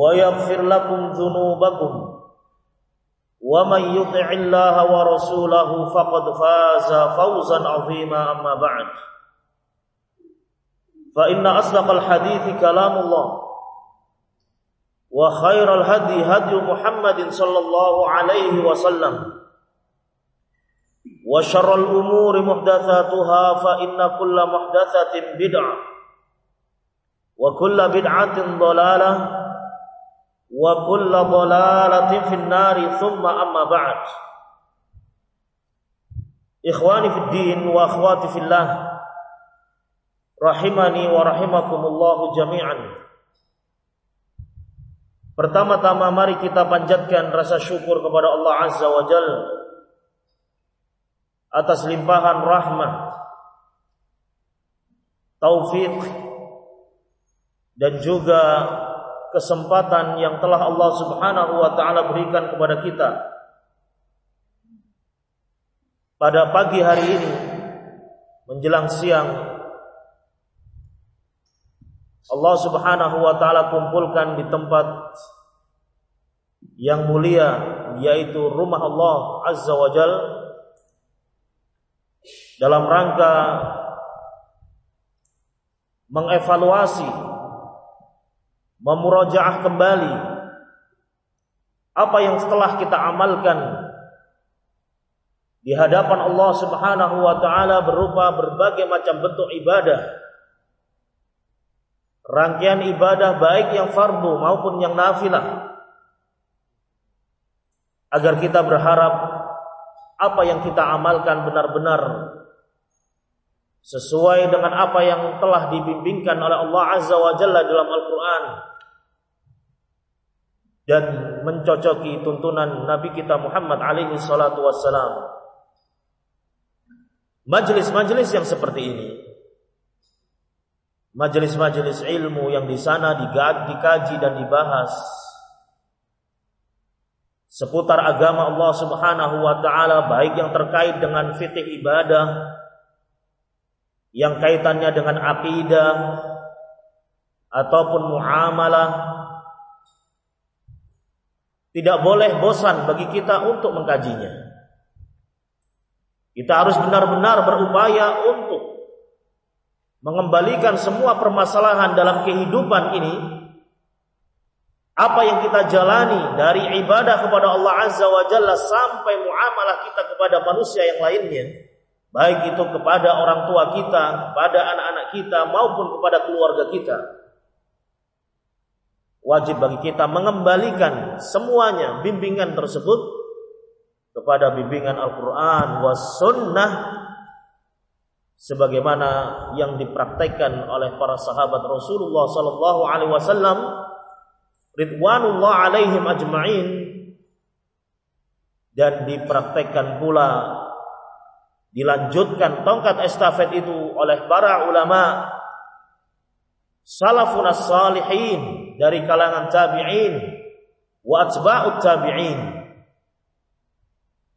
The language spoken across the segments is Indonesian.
ويغفر لكم ذنوبكم. ومن يطع الله ورسوله فقد فاز فوزا عظيما أما بعد. فإن أصدق الحديث كلام الله وخير الهدي هدي محمد صلى الله عليه وسلم وشر الأمور محدثاتها فإن كل محدثة بدعة وكل بدعة ضلالة wa kullu dhalalatin fin nari thumma amma ba'd. Ikhwani fid din wa akhwati fillah rahimani wa rahimakumullah jami'an. Pertama-tama mari kita panjatkan rasa syukur kepada Allah Azza wa Jal atas limpahan rahmat, taufik dan juga kesempatan yang telah Allah Subhanahu wa taala berikan kepada kita. Pada pagi hari ini menjelang siang Allah Subhanahu wa taala kumpulkan di tempat yang mulia yaitu rumah Allah Azza wa Jal dalam rangka mengevaluasi memurajaah kembali. Apa yang setelah kita amalkan di hadapan Allah Subhanahu wa taala berupa berbagai macam bentuk ibadah rangkaian ibadah baik yang fardu maupun yang nafilah agar kita berharap apa yang kita amalkan benar-benar sesuai dengan apa yang telah dibimbingkan oleh Allah Azza wa Jalla dalam Al-Qur'an. Dan mencocoki tuntunan Nabi kita Muhammad alaihi salatu wassalam. Majelis-majelis yang seperti ini. Majelis-majelis ilmu yang di sana dikaji dan dibahas. Seputar agama Allah Subhanahu wa taala baik yang terkait dengan fikih ibadah yang kaitannya dengan akidah ataupun muamalah tidak boleh bosan bagi kita untuk mengkajinya. Kita harus benar-benar berupaya untuk mengembalikan semua permasalahan dalam kehidupan ini. Apa yang kita jalani dari ibadah kepada Allah Azza wa Jalla sampai muamalah kita kepada manusia yang lainnya baik itu kepada orang tua kita, kepada anak-anak kita maupun kepada keluarga kita. Wajib bagi kita mengembalikan semuanya bimbingan tersebut kepada bimbingan Al-Qur'an was sunnah sebagaimana yang dipraktekkan oleh para sahabat Rasulullah sallallahu alaihi wasallam ridwanullah alaihim ajma'in dan dipraktekkan pula dilanjutkan tongkat estafet itu oleh para ulama salafun salihin dari kalangan tabi'in wa atba'ut tabi'in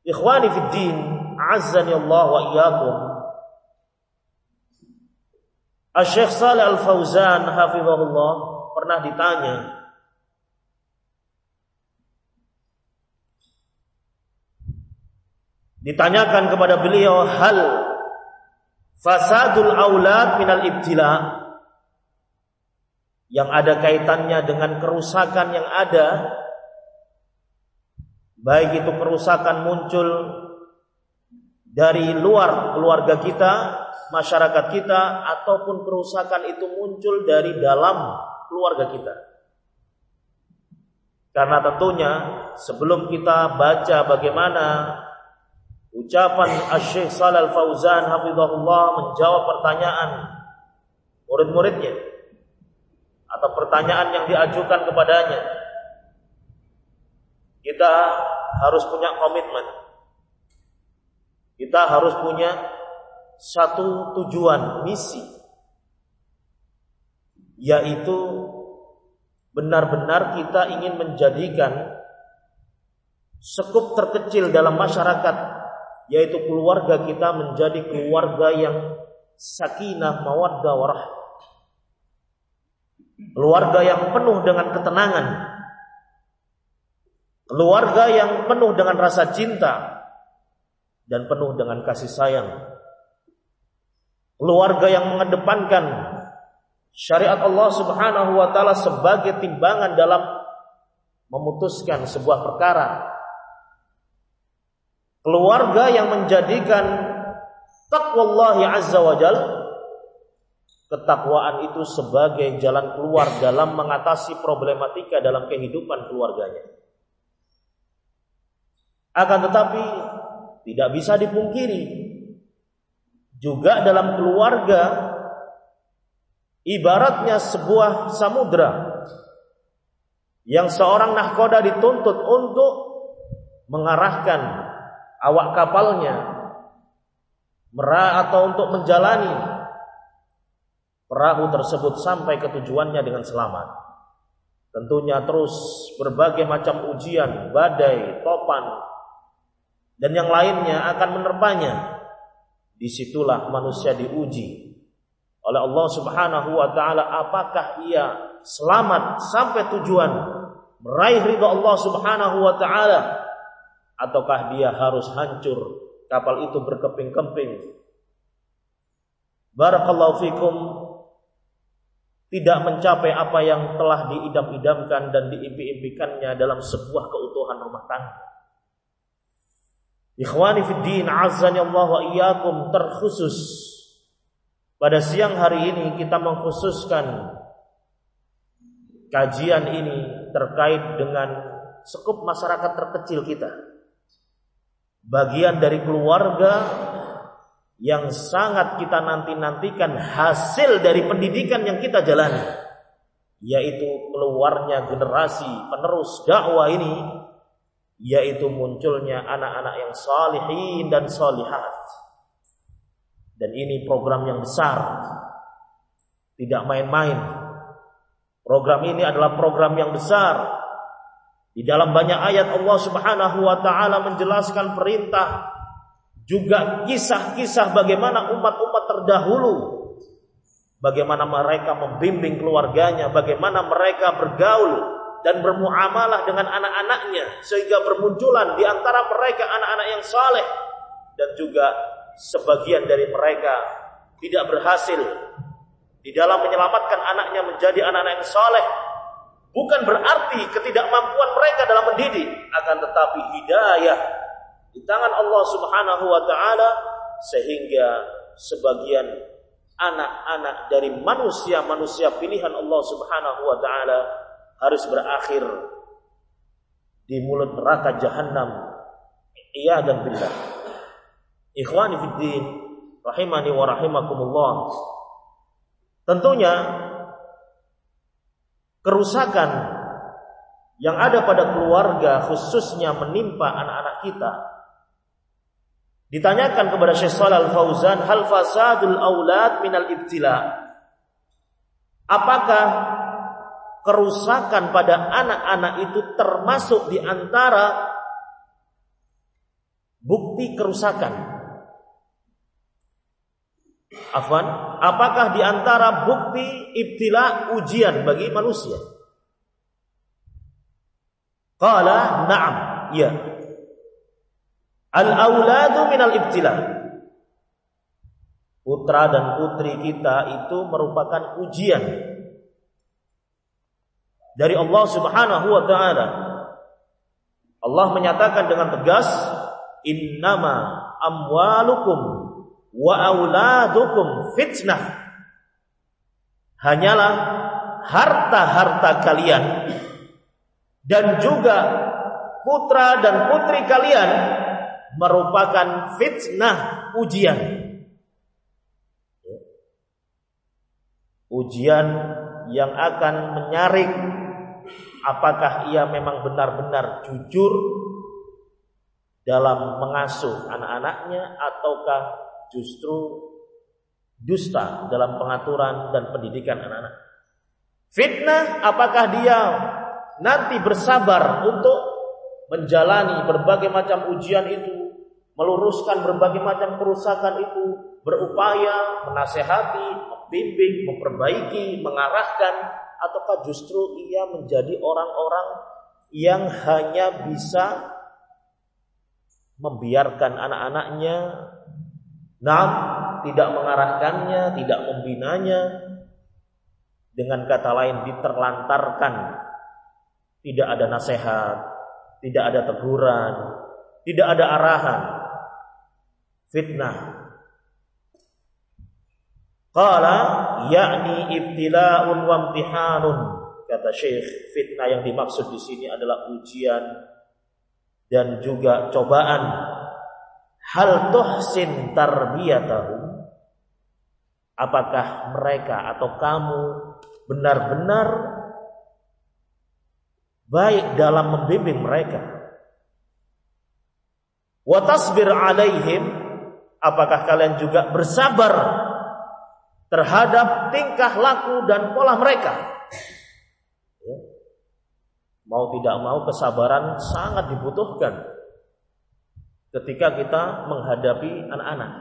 Ikhwani fid din, azzani Allah wa iyyakum. Asy-Syaikh Shalih Al-Fauzan hafizahullah pernah ditanya Ditanyakan kepada beliau hal fasadul aulad minal ibtila yang ada kaitannya dengan kerusakan yang ada baik itu kerusakan muncul dari luar keluarga kita, masyarakat kita ataupun kerusakan itu muncul dari dalam keluarga kita. Karena tentunya sebelum kita baca bagaimana Ucapan Asy-Syaikh Shalal Fauzan hafizahullah menjawab pertanyaan murid-muridnya atau pertanyaan yang diajukan kepadanya. Kita harus punya komitmen. Kita harus punya satu tujuan, misi yaitu benar-benar kita ingin menjadikan sekup terkecil dalam masyarakat yaitu keluarga kita menjadi keluarga yang sakinah mawaddah warahmah. Keluarga yang penuh dengan ketenangan. Keluarga yang penuh dengan rasa cinta dan penuh dengan kasih sayang. Keluarga yang mengedepankan syariat Allah Subhanahu wa taala sebagai timbangan dalam memutuskan sebuah perkara keluarga yang menjadikan takwallahi azza wajal ketakwaan itu sebagai jalan keluar dalam mengatasi problematika dalam kehidupan keluarganya. Akan tetapi tidak bisa dipungkiri juga dalam keluarga ibaratnya sebuah samudra yang seorang nahkoda dituntut untuk mengarahkan awak kapalnya merah atau untuk menjalani perahu tersebut sampai ke tujuannya dengan selamat. Tentunya terus berbagai macam ujian, badai, topan, dan yang lainnya akan menerpanya. Di situlah manusia diuji oleh Allah Subhanahu wa taala apakah ia selamat sampai tujuan meraih ridha Allah Subhanahu wa taala ataukah dia harus hancur? Kapal itu berkeping-keping. Barakallahu fikum. Tidak mencapai apa yang telah diidam-idamkan dan diimpi-impikannya dalam sebuah keutuhan rumah tangga. Ikhwani fid din azani Allah wa iyyakum terkhusus. Pada siang hari ini kita mengkhususkan kajian ini terkait dengan sekup masyarakat terkecil kita bagian dari keluarga yang sangat kita nanti-nantikan hasil dari pendidikan yang kita jalani yaitu keluarnya generasi penerus dakwah ini yaitu munculnya anak-anak yang salihin dan salihat dan ini program yang besar. Tidak main-main. Program ini adalah program yang besar di dalam banyak ayat Allah Subhanahu wa taala menjelaskan perintah juga kisah-kisah bagaimana umat-umat terdahulu bagaimana mereka membimbing keluarganya, bagaimana mereka bergaul dan bermuamalah dengan anak-anaknya sehingga bermunculan di antara mereka anak-anak yang saleh dan juga sebagian dari mereka tidak berhasil di dalam menyelamatkan anaknya menjadi anak-anak yang saleh Bukan berarti ketidakmampuan mereka dalam mendidik, akan tetapi hidayah di tangan Allah Subhanahu wa taala sehingga sebagian anak-anak dari manusia-manusia pilihan Allah Subhanahu wa taala harus berakhir di mulut neraka jahanam. Iya dan billah. Ikhwani fid din, rahimani wa rahimakumullah. Tentunya kerusakan yang ada pada keluarga khususnya menimpa anak-anak kita. Ditanyakan kepada Syekh Shalal Fauzan hal fasadul aulad minal ibtila? Apakah kerusakan pada anak-anak itu termasuk di antara bukti kerusakan. Afwan, apakah di antara bukti ibtila ujian bagi manusia? Qala na'am, ya. Al-auladu minal ibtila. Putra dan putri kita itu merupakan ujian dari Allah Subhanahu wa taala. Allah menyatakan dengan tegas, "Innama amwalukum wa auladukum fitnah." Hanyalah harta-harta kalian dan juga putra dan putri kalian merupakan fitnah ujian. Ujian yang akan menyaring apakah ia memang benar-benar jujur dalam mengasuh anak-anaknya ataukah justru dusta dalam pengaturan dan pendidikan anak-anak. Fitnah apakah dia nanti bersabar untuk menjalani berbagai macam ujian itu meluruskan berbagai macam kerusakan itu, berupaya menasehati, membimbing, memperbaiki, mengarahkan, ataukah justru ia menjadi orang-orang yang hanya bisa membiarkan anak-anaknya, nah, tidak mengarahkannya, tidak membinanya, dengan kata lain diterlantarkan, tidak ada nasihat, tidak ada teguran, tidak ada arahan, fitnah. Qala yakni ibtila'un wa imtihanun. Kata Syekh, fitnah yang dimaksud di sini adalah ujian dan juga cobaan. Hal tuhsin tarbiyatahum? Apakah mereka atau kamu benar-benar baik dalam membimbing mereka? Wa tasbir alaihim Apakah kalian juga bersabar terhadap tingkah laku dan pola mereka? Ya. Mau tidak mau kesabaran sangat dibutuhkan ketika kita menghadapi anak-anak.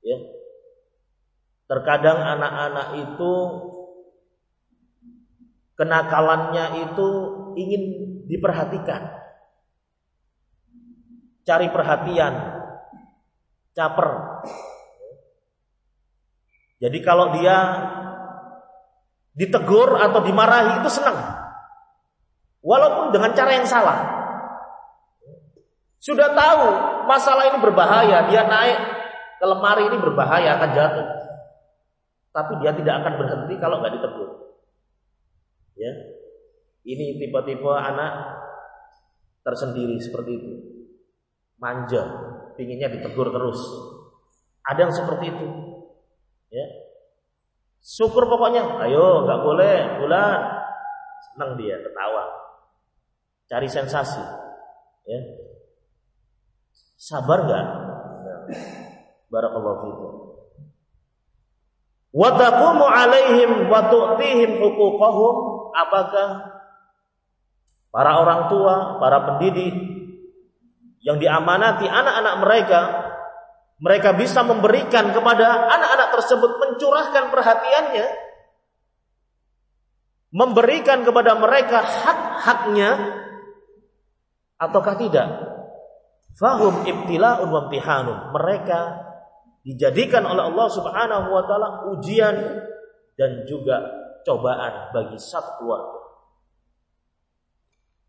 Ya. Terkadang anak-anak itu kenakalannya itu ingin diperhatikan. Cari perhatian, caper. Jadi kalau dia ditegur atau dimarahi itu senang. Walaupun dengan cara yang salah. Sudah tahu masalah ini berbahaya, dia naik ke lemari ini berbahaya akan jatuh. Tapi dia tidak akan berhenti kalau nggak ditegur. Ya. Ini tipe-tipe anak tersendiri seperti itu. Manja, pinginnya ditegur terus. Ada yang seperti itu. Ya. Syukur pokoknya, ayo nggak boleh, bulan. Senang dia, ketawa. Cari sensasi. Ya. Sabar nggak? Barakallahu fiikum. Wa taqumu alaihim wa tu'tihim apakah para orang tua, para pendidik yang diamanati anak-anak mereka, mereka bisa memberikan kepada anak-anak tersebut mencurahkan perhatiannya, memberikan kepada mereka hak-haknya ataukah tidak? Fahum ibtila'un wa Mereka dijadikan oleh Allah Subhanahu wa taala ujian dan juga cobaan bagi satu keluarga.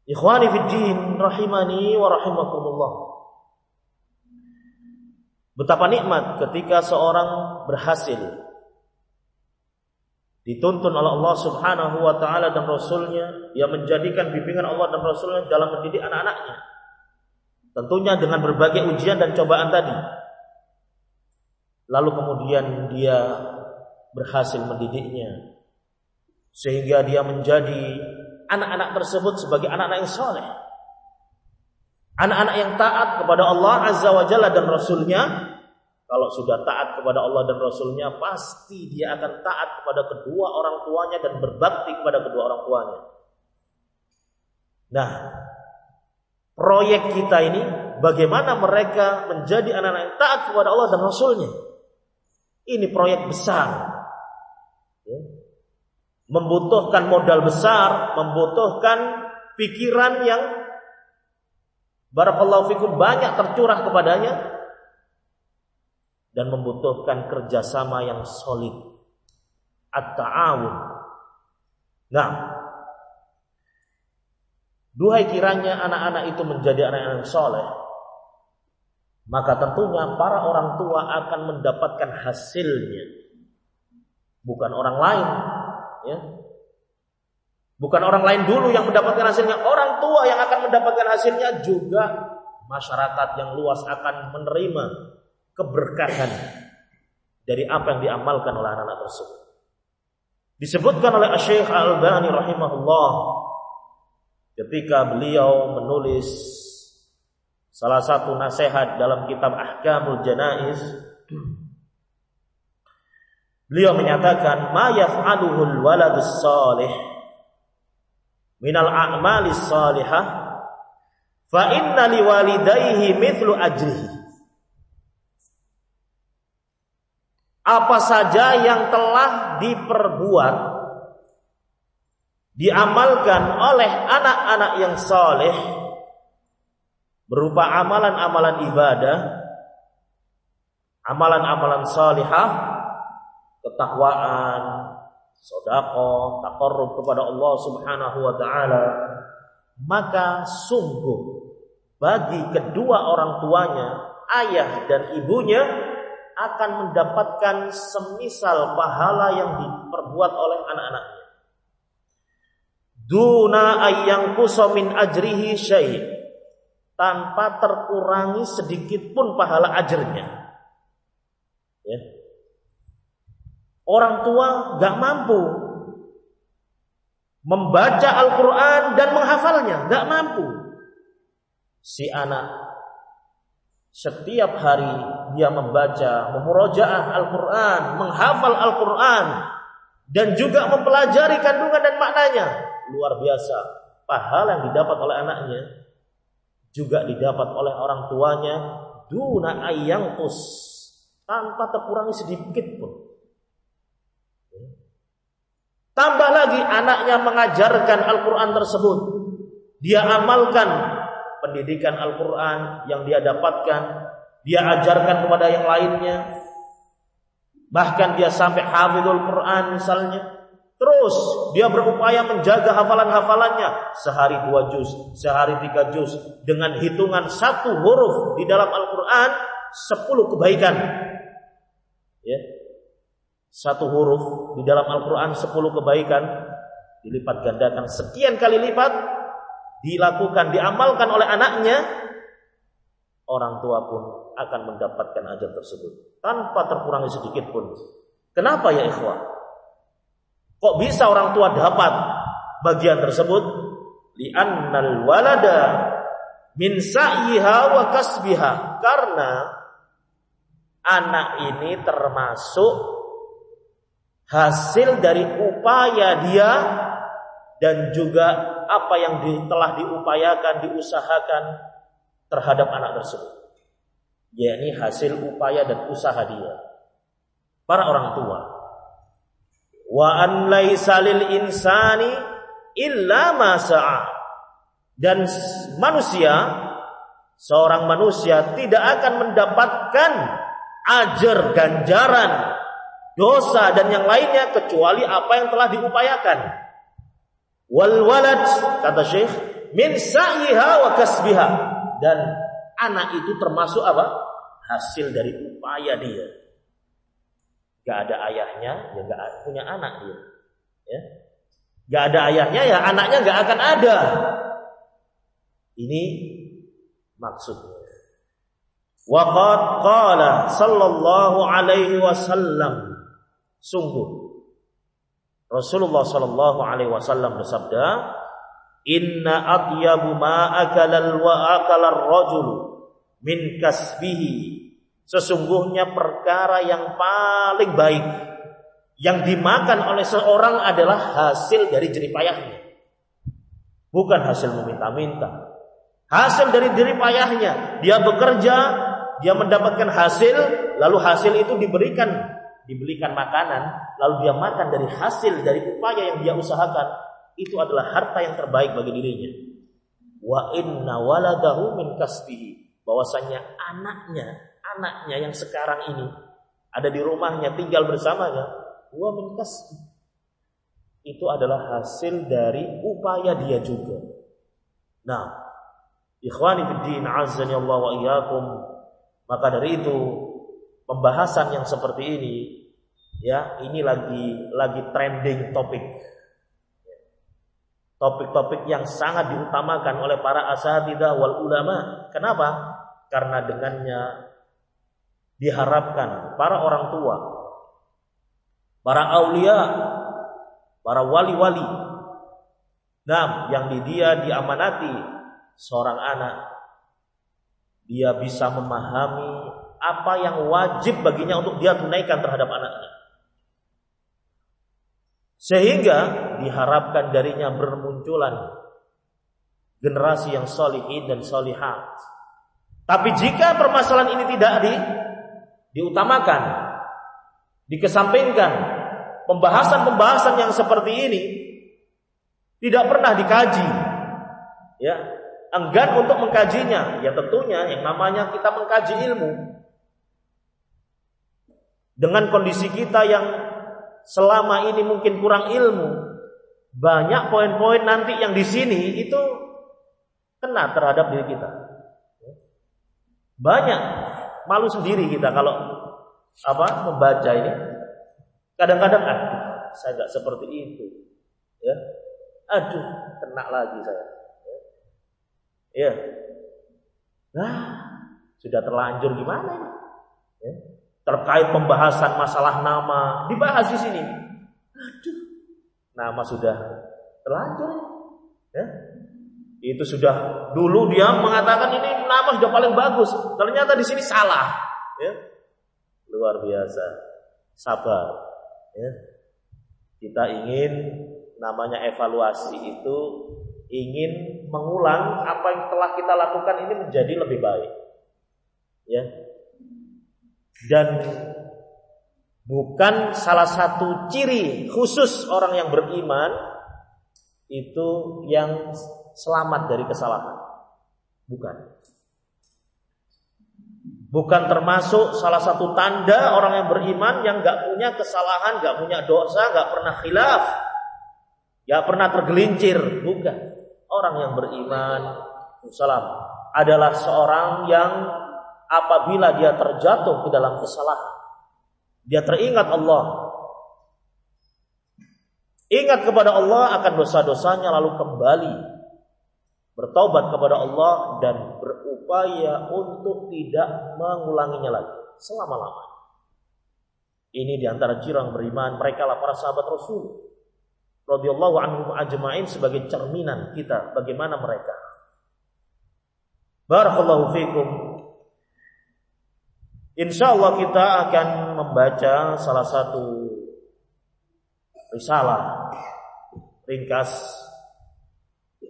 Ikhwani fid din rahimani wa rahimakumullah. Betapa nikmat ketika seorang berhasil dituntun oleh Allah Subhanahu wa taala dan rasulnya yang menjadikan bimbingan Allah dan rasulnya dalam mendidik anak-anaknya. Tentunya dengan berbagai ujian dan cobaan tadi. Lalu kemudian dia berhasil mendidiknya sehingga dia menjadi anak-anak tersebut sebagai anak-anak yang soleh. Anak-anak yang taat kepada Allah Azza wa Jalla dan Rasulnya. Kalau sudah taat kepada Allah dan Rasulnya, pasti dia akan taat kepada kedua orang tuanya dan berbakti kepada kedua orang tuanya. Nah, proyek kita ini bagaimana mereka menjadi anak-anak yang taat kepada Allah dan Rasulnya. Ini proyek besar. Ya. Membutuhkan modal besar, membutuhkan pikiran yang barakallahu fikum banyak tercurah kepadanya dan membutuhkan kerjasama yang solid. At-ta'awun. Nah, Duhai kiranya anak-anak itu menjadi anak-anak yang soleh, maka tentunya para orang tua akan mendapatkan hasilnya, bukan orang lain. Ya. Bukan orang lain dulu yang mendapatkan hasilnya, orang tua yang akan mendapatkan hasilnya juga masyarakat yang luas akan menerima keberkahan dari apa yang diamalkan oleh anak-anak tersebut. Disebutkan oleh Syekh Al-Albani rahimahullah ketika beliau menulis salah satu nasihat dalam kitab Ahkamul Janaiz beliau menyatakan ma yaf'aluhul waladus salih minal a'malis salihah fa inna liwalidayhi mithlu ajrihi. Apa saja yang telah diperbuat diamalkan oleh anak-anak yang saleh berupa amalan-amalan ibadah, amalan-amalan salihah, ketakwaan, sedekah, takarrub kepada Allah Subhanahu wa taala, maka sungguh bagi kedua orang tuanya, ayah dan ibunya akan mendapatkan semisal pahala yang diperbuat oleh anak-anaknya duna ayyang kusomin ajrihi syai tanpa terkurangi sedikit pun pahala ajarnya. Ya. Orang tua gak mampu membaca Al-Quran dan menghafalnya, gak mampu. Si anak setiap hari dia membaca, memurojaah Al-Quran, menghafal Al-Quran, dan juga mempelajari kandungan dan maknanya luar biasa. Pahala yang didapat oleh anaknya juga didapat oleh orang tuanya duna ayangkus tanpa terkurangi sedikit pun. Tambah lagi anaknya mengajarkan Al-Quran tersebut. Dia amalkan pendidikan Al-Quran yang dia dapatkan. Dia ajarkan kepada yang lainnya. Bahkan dia sampai hafidul Quran misalnya. Terus dia berupaya menjaga hafalan-hafalannya. Sehari dua juz, sehari tiga juz. Dengan hitungan satu huruf di dalam Al-Quran sepuluh kebaikan. Ya, satu huruf di dalam Al-Quran sepuluh kebaikan. Dilipat gandakan sekian kali lipat. Dilakukan diamalkan oleh anaknya. Orang tua pun akan mendapatkan ajar tersebut. Tanpa terkurangi sedikit pun. Kenapa ya ikhwah? Kok bisa orang tua dapat bagian tersebut? Li'annal walada min sa'iha wa kasbiha. Karena anak ini termasuk hasil dari upaya dia dan juga apa yang telah diupayakan, diusahakan terhadap anak tersebut. yakni hasil upaya dan usaha dia. Para orang tua wa an laisa insani illa ma Dan manusia seorang manusia tidak akan mendapatkan ajar ganjaran dosa dan yang lainnya kecuali apa yang telah diupayakan. Wal walad kata Syekh min sa'iha wa kasbiha dan anak itu termasuk apa? hasil dari upaya dia Gak ada ayahnya, ya gak punya anak dia. Ya. Gak ada ayahnya, ya anaknya gak akan ada. Ini maksudnya. Waqad qala sallallahu alaihi wasallam. Sungguh Rasulullah sallallahu alaihi wasallam bersabda, "Inna atyabu ma akala wa akala ar-rajul min kasbihi Sesungguhnya perkara yang paling baik yang dimakan oleh seorang adalah hasil dari jeripayahnya. Bukan hasil meminta-minta. Hasil dari diri payahnya, dia bekerja, dia mendapatkan hasil, lalu hasil itu diberikan dibelikan makanan, lalu dia makan dari hasil dari upaya yang dia usahakan, itu adalah harta yang terbaik bagi dirinya. Wa inna waladahu min kasbihi. Bahwasanya anaknya, anaknya yang sekarang ini ada di rumahnya tinggal bersamanya, wa min. Itu adalah hasil dari upaya dia juga. Nah, ikhwani fiddin azza Allah wa iyyakum, maka dari itu pembahasan yang seperti ini ya ini lagi lagi trending topik topik-topik yang sangat diutamakan oleh para asatidah wal ulama kenapa karena dengannya diharapkan para orang tua para aulia para wali-wali nah yang di dia diamanati seorang anak dia bisa memahami apa yang wajib baginya untuk dia tunaikan terhadap anaknya. Sehingga diharapkan darinya bermunculan generasi yang solihin dan solihat. Tapi jika permasalahan ini tidak di, diutamakan, dikesampingkan, pembahasan-pembahasan yang seperti ini tidak pernah dikaji, ya enggan untuk mengkajinya, ya tentunya yang namanya kita mengkaji ilmu. Dengan kondisi kita yang selama ini mungkin kurang ilmu, banyak poin-poin nanti yang di sini itu kena terhadap diri kita. Banyak malu sendiri kita kalau apa membaca ini. Kadang-kadang aduh, saya nggak seperti itu. Ya. Aduh, kena lagi saya. Ya. Nah, sudah terlanjur gimana ini? Ya terkait pembahasan masalah nama dibahas di sini. Aduh, nama sudah terlanjur ya. Itu sudah dulu dia mengatakan ini nama sudah paling bagus. Ternyata di sini salah, ya. Luar biasa. Sabar, ya. Kita ingin namanya evaluasi itu ingin mengulang apa yang telah kita lakukan ini menjadi lebih baik. Ya, dan bukan salah satu ciri khusus orang yang beriman itu yang selamat dari kesalahan. Bukan. Bukan termasuk salah satu tanda orang yang beriman yang gak punya kesalahan, gak punya dosa, gak pernah khilaf, gak pernah tergelincir. Bukan. Orang yang beriman, salam, adalah seorang yang apabila dia terjatuh ke dalam kesalahan. Dia teringat Allah. Ingat kepada Allah akan dosa-dosanya lalu kembali bertobat kepada Allah dan berupaya untuk tidak mengulanginya lagi selama-lamanya. Ini di antara cirang beriman mereka lah para sahabat Rasul radhiyallahu anhum ajmain sebagai cerminan kita bagaimana mereka. Barakallahu Insya Allah kita akan membaca salah satu risalah ringkas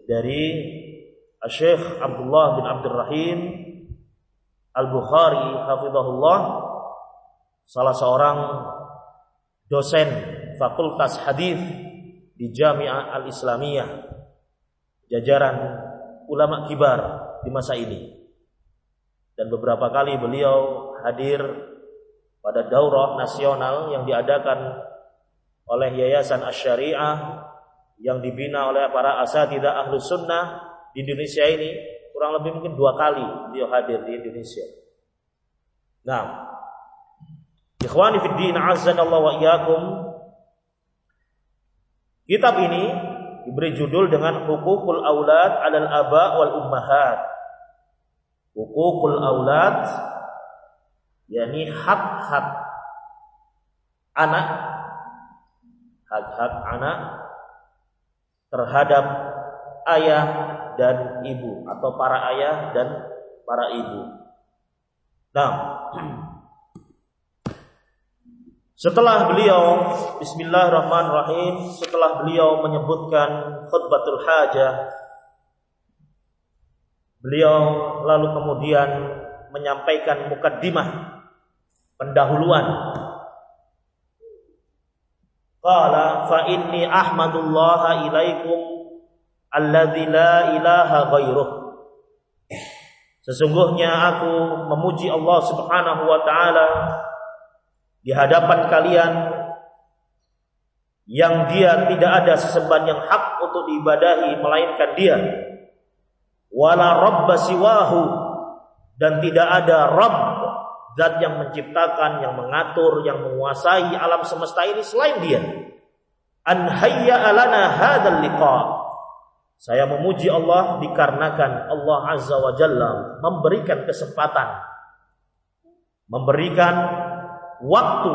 dari Syekh Abdullah bin Abdul Rahim Al-Bukhari hafizahullah salah seorang dosen Fakultas Hadis di Jami'ah Al-Islamiyah jajaran ulama kibar di masa ini. Dan beberapa kali beliau hadir pada daurah nasional yang diadakan oleh Yayasan Asy-Syariah yang dibina oleh para asatidah ahlu sunnah di Indonesia ini kurang lebih mungkin dua kali beliau hadir di Indonesia. Nah, ikhwani fid din Allah wa iyyakum. Kitab ini diberi judul dengan Hukukul Aulad 'alal Aba wal Ummahat. Hukukul Aulad yakni hak-hak anak hak-hak anak terhadap ayah dan ibu atau para ayah dan para ibu. Nah, setelah beliau Bismillahirrahmanirrahim setelah beliau menyebutkan khutbatul hajah Beliau lalu kemudian menyampaikan mukaddimah pendahuluan. Qala fa inni ahmadullah ilaikum alladzi la ilaha ghairuh. Sesungguhnya aku memuji Allah Subhanahu wa taala di hadapan kalian yang dia tidak ada sesembahan yang hak untuk diibadahi melainkan dia wala rabba siwahu dan tidak ada rabb zat yang menciptakan, yang mengatur, yang menguasai alam semesta ini selain dia. An hayya alana hadzal liqa. Saya memuji Allah dikarenakan Allah Azza wa Jalla memberikan kesempatan memberikan waktu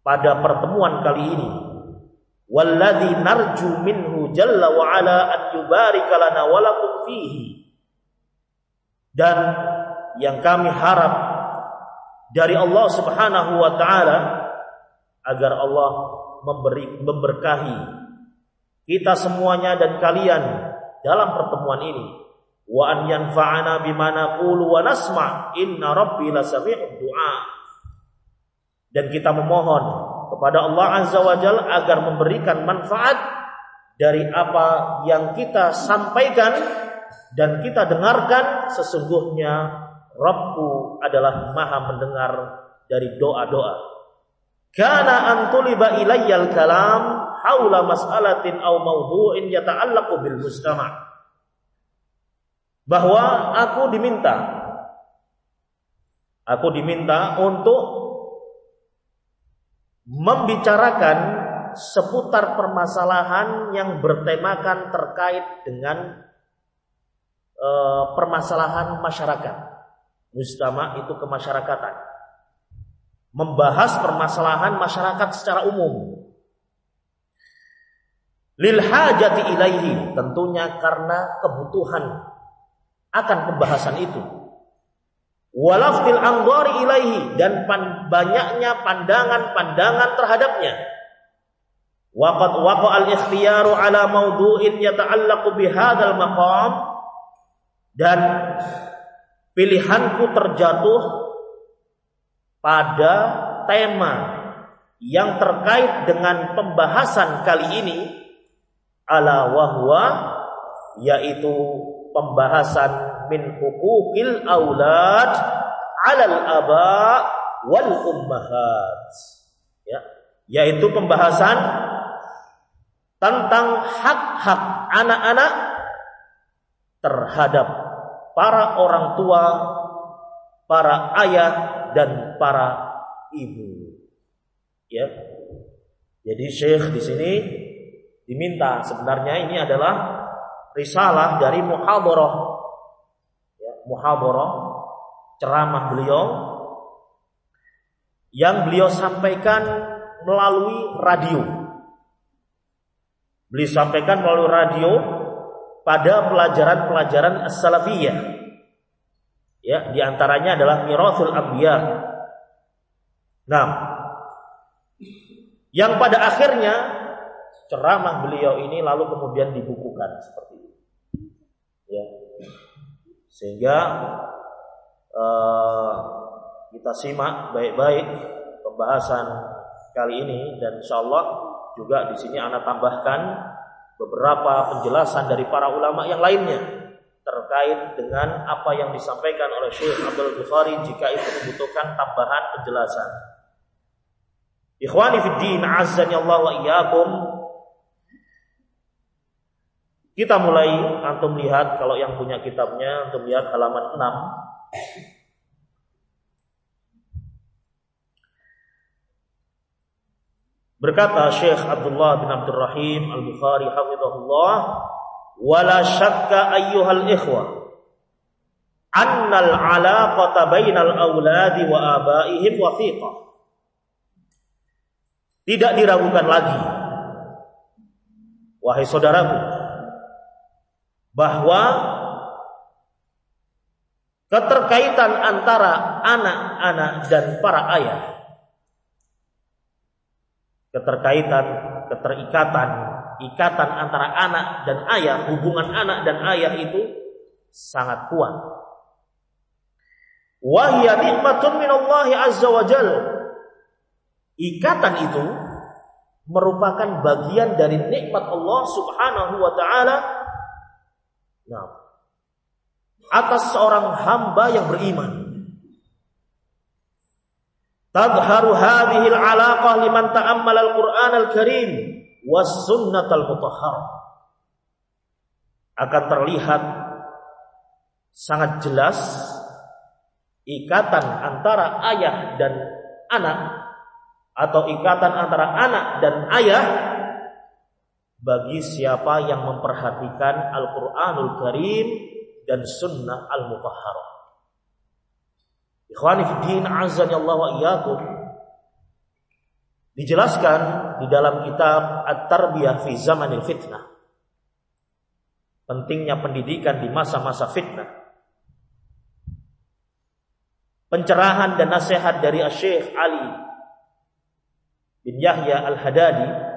pada pertemuan kali ini. Walladzi narju minhu jalla wa ala an wa lakum fihi. Dan yang kami harap dari Allah Subhanahu wa taala agar Allah memberi memberkahi kita semuanya dan kalian dalam pertemuan ini wa an yanfa'ana bima naqulu wa nasma inna rabbi lasami'ud du'a dan kita memohon kepada Allah Azza wa Jalla agar memberikan manfaat dari apa yang kita sampaikan dan kita dengarkan sesungguhnya Rabbku adalah maha mendengar dari doa-doa. Kana antuliba ilayyal kalam haula mas'alatin aw mawdu'in yata'allaqu bil mustama' bahwa aku diminta aku diminta untuk membicarakan seputar permasalahan yang bertemakan terkait dengan e, permasalahan masyarakat. Mustama itu kemasyarakatan. Membahas permasalahan masyarakat secara umum. Lil hajati ilaihi, tentunya karena kebutuhan akan pembahasan itu. Walaftil anggori ilaihi. Dan pan, banyaknya pandangan-pandangan terhadapnya. Waqad waqa al-ikhtiyaru ala maudu'in yata'allaqu bihadzal maqam. Dan pilihanku terjatuh pada tema yang terkait dengan pembahasan kali ini ala wahwa yaitu pembahasan min hukukil aulad alal aba wal ummahat ya yaitu pembahasan tentang hak-hak anak-anak terhadap para orang tua, para ayah dan para ibu. Ya. Jadi Syekh di sini diminta sebenarnya ini adalah risalah dari muhadharah muhadarah ceramah beliau yang beliau sampaikan melalui radio. Beliau sampaikan melalui radio pada pelajaran-pelajaran as-salafiyah. Ya, di antaranya adalah Mirathul Anbiya. Nah, yang pada akhirnya ceramah beliau ini lalu kemudian dibukukan seperti itu. Ya, sehingga uh, kita simak baik-baik pembahasan kali ini dan insya Allah juga di sini anak tambahkan beberapa penjelasan dari para ulama yang lainnya terkait dengan apa yang disampaikan oleh Syekh Abdul Bukhari jika itu membutuhkan tambahan penjelasan. Ikhwani fid din, Allah wa iyyakum. Kita mulai antum lihat kalau yang punya kitabnya antum lihat halaman 6. Berkata Syekh Abdullah bin Abdul Rahim Al-Bukhari hafizahullah, "Wala syakka ayyuhal ikhwa annal alaqata bainal auladi wa abaihim wathiqah." Tidak diragukan lagi wahai saudaraku bahwa keterkaitan antara anak-anak dan para ayah keterkaitan keterikatan ikatan antara anak dan ayah hubungan anak dan ayah itu sangat kuat. Wahya nikmatun min Allah azza wa. Ikatan itu merupakan bagian dari nikmat Allah Subhanahu wa taala. Nah, atas seorang hamba yang beriman. Tadharu hadhihi al-alaqah liman ta'ammala al-Qur'an al-Karim was sunnah al-mutahharah. Akan terlihat sangat jelas ikatan antara ayah dan anak atau ikatan antara anak dan ayah bagi siapa yang memperhatikan Al-Qur'anul Karim dan sunnah al-mutahharah. Ikhwani fiddin azan Allah wa. Dijelaskan di dalam kitab At-Tarbiyah fi Zamanil Fitnah. Pentingnya pendidikan di masa-masa fitnah. Pencerahan dan nasihat dari Syekh Ali bin Yahya Al-Hadadi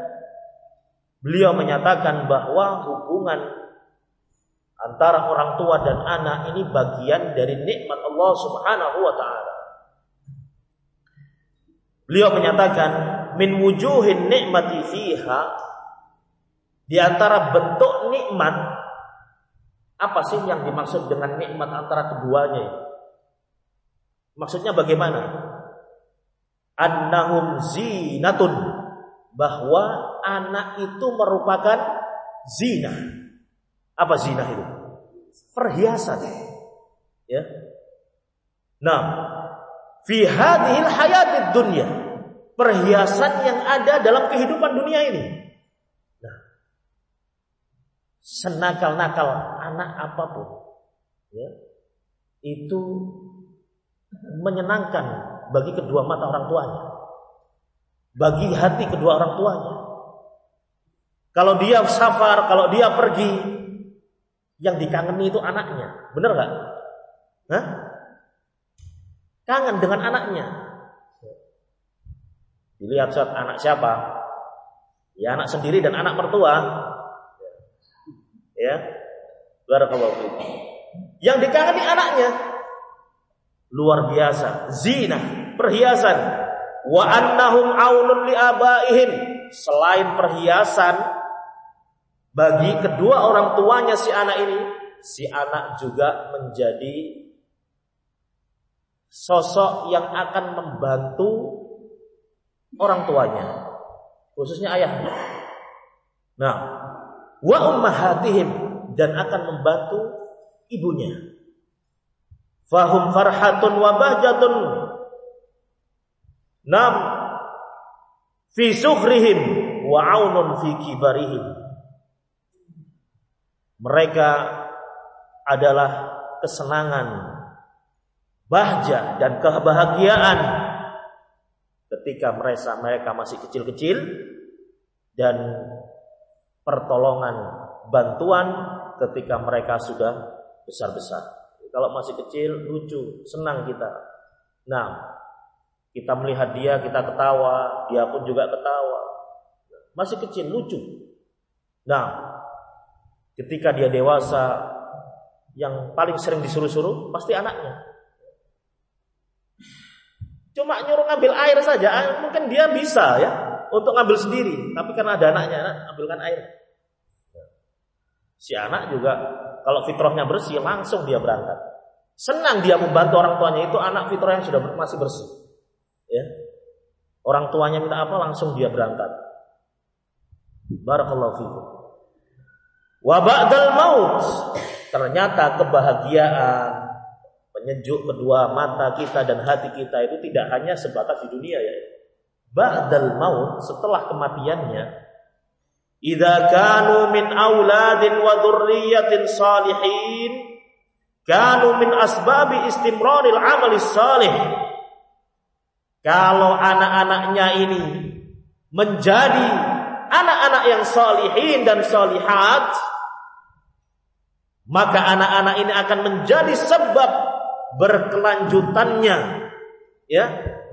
beliau menyatakan bahwa hubungan antara orang tua dan anak ini bagian dari nikmat Allah Subhanahu wa taala. Beliau menyatakan min wujuhin nikmati fiha di antara bentuk nikmat apa sih yang dimaksud dengan nikmat antara keduanya? Maksudnya bagaimana? Annahum zinatun bahwa anak itu merupakan zina apa zina itu? Perhiasan. Ya. Nah, fi hadhil hayatid dunya. Perhiasan yang ada dalam kehidupan dunia ini. Nah, senakal-nakal anak apa pun, ya, itu menyenangkan bagi kedua mata orang tuanya, bagi hati kedua orang tuanya. Kalau dia safar, kalau dia pergi, yang dikangeni itu anaknya. Benar nggak? Hah? Kangen dengan anaknya. Dilihat saat anak siapa? Ya anak sendiri dan anak mertua. Ya. Barakallahu Yang dikangeni anaknya luar biasa, zina, perhiasan. Wa annahum aunun li abaihim. Selain perhiasan, bagi kedua orang tuanya si anak ini, si anak juga menjadi sosok yang akan membantu orang tuanya, khususnya ayahnya. Nah, wa ummahatihim dan akan membantu ibunya. Fahum farhatun wa bahjatun. Nam fi sukhrihim wa aunun fi kibarihim. Mereka adalah kesenangan, bahja dan kebahagiaan ketika mereka mereka masih kecil-kecil dan pertolongan bantuan ketika mereka sudah besar-besar. Kalau masih kecil lucu, senang kita. Nah, kita melihat dia, kita ketawa, dia pun juga ketawa. Masih kecil lucu. Nah, Ketika dia dewasa, yang paling sering disuruh-suruh pasti anaknya. Cuma nyuruh ngambil air saja, ah, mungkin dia bisa ya untuk ngambil sendiri, tapi karena ada anaknya, anak, ambilkan air. Si anak juga kalau fitrahnya bersih langsung dia berangkat. Senang dia membantu orang tuanya itu anak fitrah yang sudah masih bersih. Ya. Orang tuanya minta apa langsung dia berangkat. Barakallahu fikum. Wa ba'dal maut ternyata kebahagiaan penyejuk kedua mata kita dan hati kita itu tidak hanya sebatas di dunia ya. Ba'dal maut setelah kematiannya idza kanu min auladin wa dzurriyyatin salihin kanu min asbabi istimraril amali salih kalau anak-anaknya ini menjadi anak-anak yang salihin dan salihat maka anak-anak ini akan menjadi sebab berkelanjutannya. Ya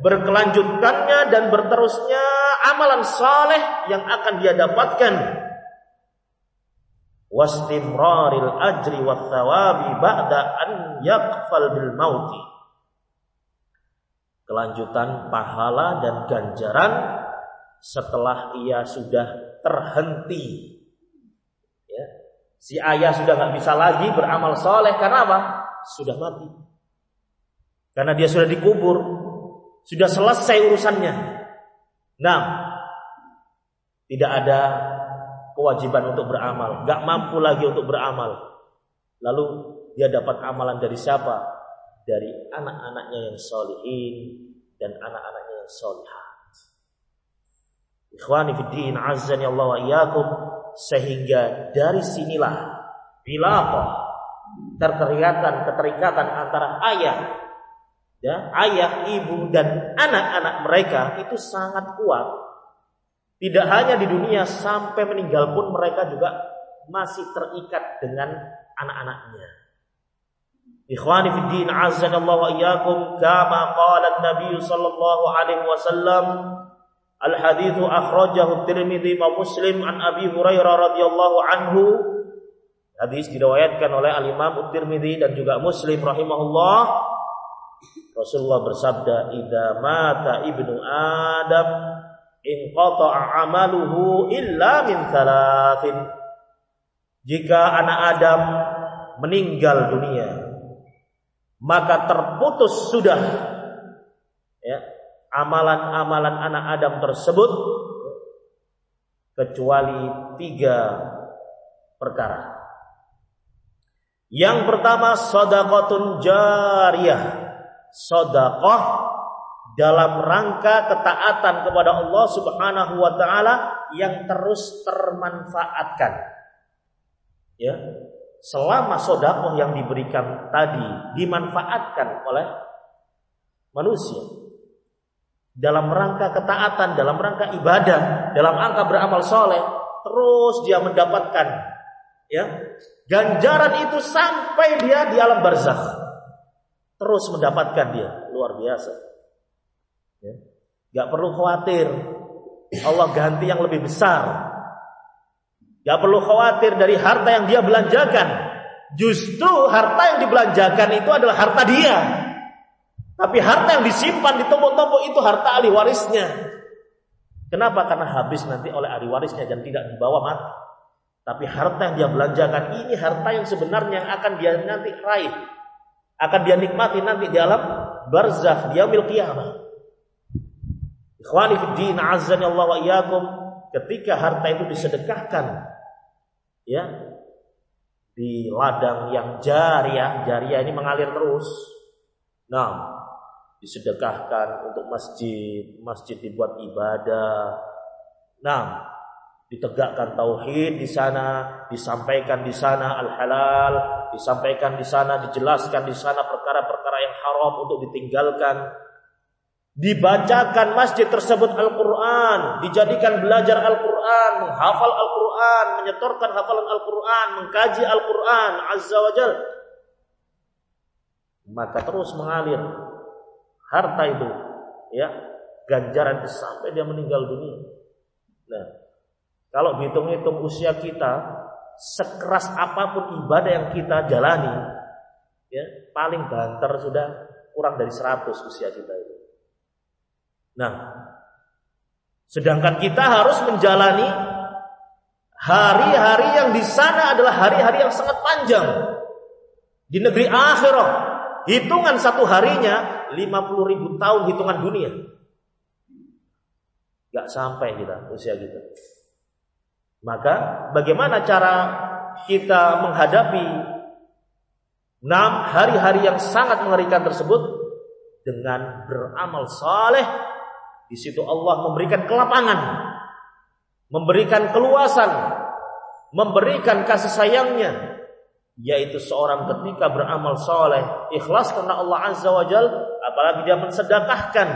berkelanjutannya dan berterusnya amalan saleh yang akan dia dapatkan. Wastimraril ajri wat thawabi ba'da an yaqfal bil mauti. Kelanjutan pahala dan ganjaran setelah ia sudah terhenti. Ya. Si ayah sudah nggak bisa lagi beramal soleh karena apa? Sudah mati. Karena dia sudah dikubur. Sudah selesai urusannya. Nah tidak ada kewajiban untuk beramal, nggak mampu lagi untuk beramal. Lalu dia dapat amalan dari siapa? Dari anak-anaknya yang solihin dan anak-anaknya yang solihat. Ikhwani fiddin azan ya Allah wa sehingga dari sinilah bilaqah terkerikatan keterikatan antara ayah ya, ayah, ibu dan anak-anak mereka itu sangat kuat. Tidak hanya di dunia sampai meninggal pun mereka juga masih terikat dengan anak-anaknya. Ikhwani fi din azzanallahu wa iyyakum. Kama qala an-nabiy sallallahu alaihi wasallam al-haditsu akhrajahu at-Tirmidzi wa Muslim an Abi Hurairah radhiyallahu anhu. Hadis diriwayatkan oleh Al-Imam At-Tirmidzi dan juga Muslim rahimahullah. Rasulullah bersabda idza mata ibnu Adam in qata'a amaluhu illa min thalathin. Jika anak Adam meninggal dunia maka terputus sudah amalan-amalan anak Adam tersebut kecuali tiga perkara yang pertama sedekahun jariyah sedekah dalam rangka ketaatan kepada Allah Subhanahu wa taala yang terus termanfaatkan. Ya. Selama sedekah yang diberikan tadi dimanfaatkan oleh manusia dalam rangka ketaatan, dalam rangka ibadah, dalam rangka beramal soleh, terus dia mendapatkan ya ganjaran itu sampai dia di alam barzakh. Terus mendapatkan dia, luar biasa. Ya. Gak perlu khawatir. Allah ganti yang lebih besar. Gak perlu khawatir dari harta yang dia belanjakan. Justru harta yang dibelanjakan itu adalah harta dia. Tapi harta yang disimpan di tumpuk-tumpuk itu harta ahli warisnya. Kenapa? Karena habis nanti oleh ahli warisnya dan tidak dibawa mati. Tapi harta yang dia belanjakan ini harta yang sebenarnya yang akan dia nanti raih. Akan dia nikmati nanti di alam barzakh, dia milik kiamat. Ikhwani fi din azani Allah wa ketika harta itu disedekahkan ya di ladang yang jariah, jariah ini mengalir terus. Nah, disedekahkan untuk masjid, masjid dibuat ibadah. Nah, ditegakkan tauhid di sana, disampaikan di sana al-halal, disampaikan di sana, dijelaskan di sana perkara-perkara yang haram untuk ditinggalkan dibacakan masjid tersebut Al-Quran, dijadikan belajar Al-Quran, menghafal Al-Quran, menyetorkan hafalan Al-Quran, mengkaji Al-Quran, Azza wa Jal. Maka terus mengalir harta itu, ya ganjaran itu sampai dia meninggal dunia. Nah, kalau hitung-hitung usia kita, sekeras apa pun ibadah yang kita jalani, ya paling banter sudah kurang dari 100 usia kita itu. Nah, sedangkan kita harus menjalani hari-hari yang di sana adalah hari-hari yang sangat panjang. Di negeri akhirat, hitungan satu harinya 50 ribu tahun hitungan dunia. Gak sampai kita usia kita. Maka bagaimana cara kita menghadapi enam hari-hari yang sangat mengerikan tersebut? Dengan beramal saleh. Di situ Allah memberikan kelapangan, memberikan keluasan, memberikan kasih sayangnya, yaitu seorang ketika beramal soleh, ikhlas karena Allah Azza wa Jal, apalagi dia mensedekahkan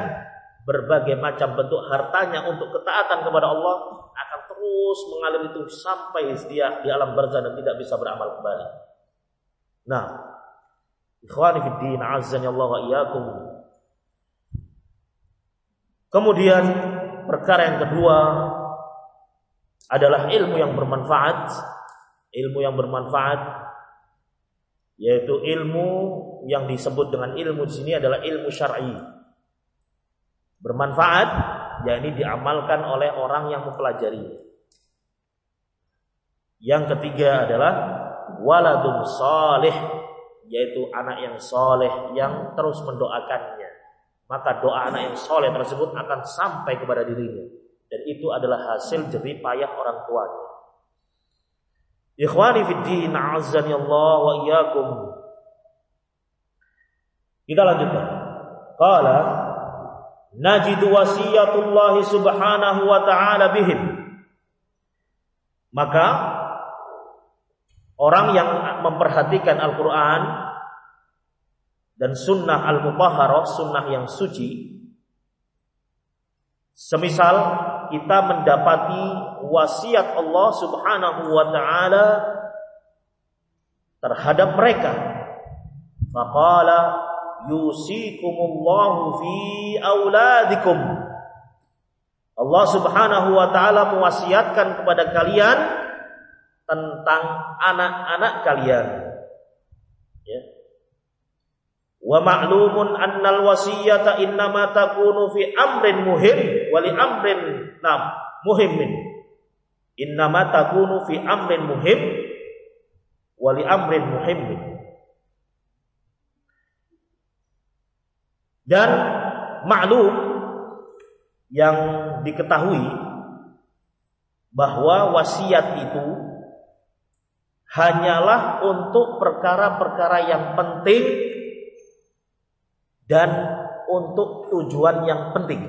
berbagai macam bentuk hartanya untuk ketaatan kepada Allah, akan terus mengalir itu sampai dia di alam barzah dan tidak bisa beramal kembali. Nah, ikhwani fid din, Allah wa iyyakum. Kemudian perkara yang kedua adalah ilmu yang bermanfaat ilmu yang bermanfaat yaitu ilmu yang disebut dengan ilmu di sini adalah ilmu syar'i. Bermanfaat yakni diamalkan oleh orang yang mempelajari. Yang ketiga adalah waladun salih yaitu anak yang soleh yang terus mendoakannya. Maka doa anak yang soleh tersebut akan sampai kepada dirinya dan itu adalah hasil jerih payah orang tuanya. Ikhwani fi din, azani Allah wa iyyakum. Kita lanjutkan. Qala najidu wasiyatullah subhanahu wa ta'ala bihim. Maka orang yang memperhatikan Al-Qur'an dan sunnah al-mutahharah, sunnah yang suci, semisal kita mendapati wasiat Allah Subhanahu wa taala terhadap mereka. Faqala yusikumullahu fi auladikum. Allah Subhanahu wa taala mewasiatkan kepada kalian tentang anak-anak kalian. Wa ma'lumun annal wasiyata innama takunu fi amrin muhim wa li amrin nam muhimmin. Innama takunu fi amrin muhim wa li amrin muhimmin. Dan maklum yang diketahui bahwa wasiat itu hanyalah untuk perkara-perkara yang penting dan untuk tujuan yang penting.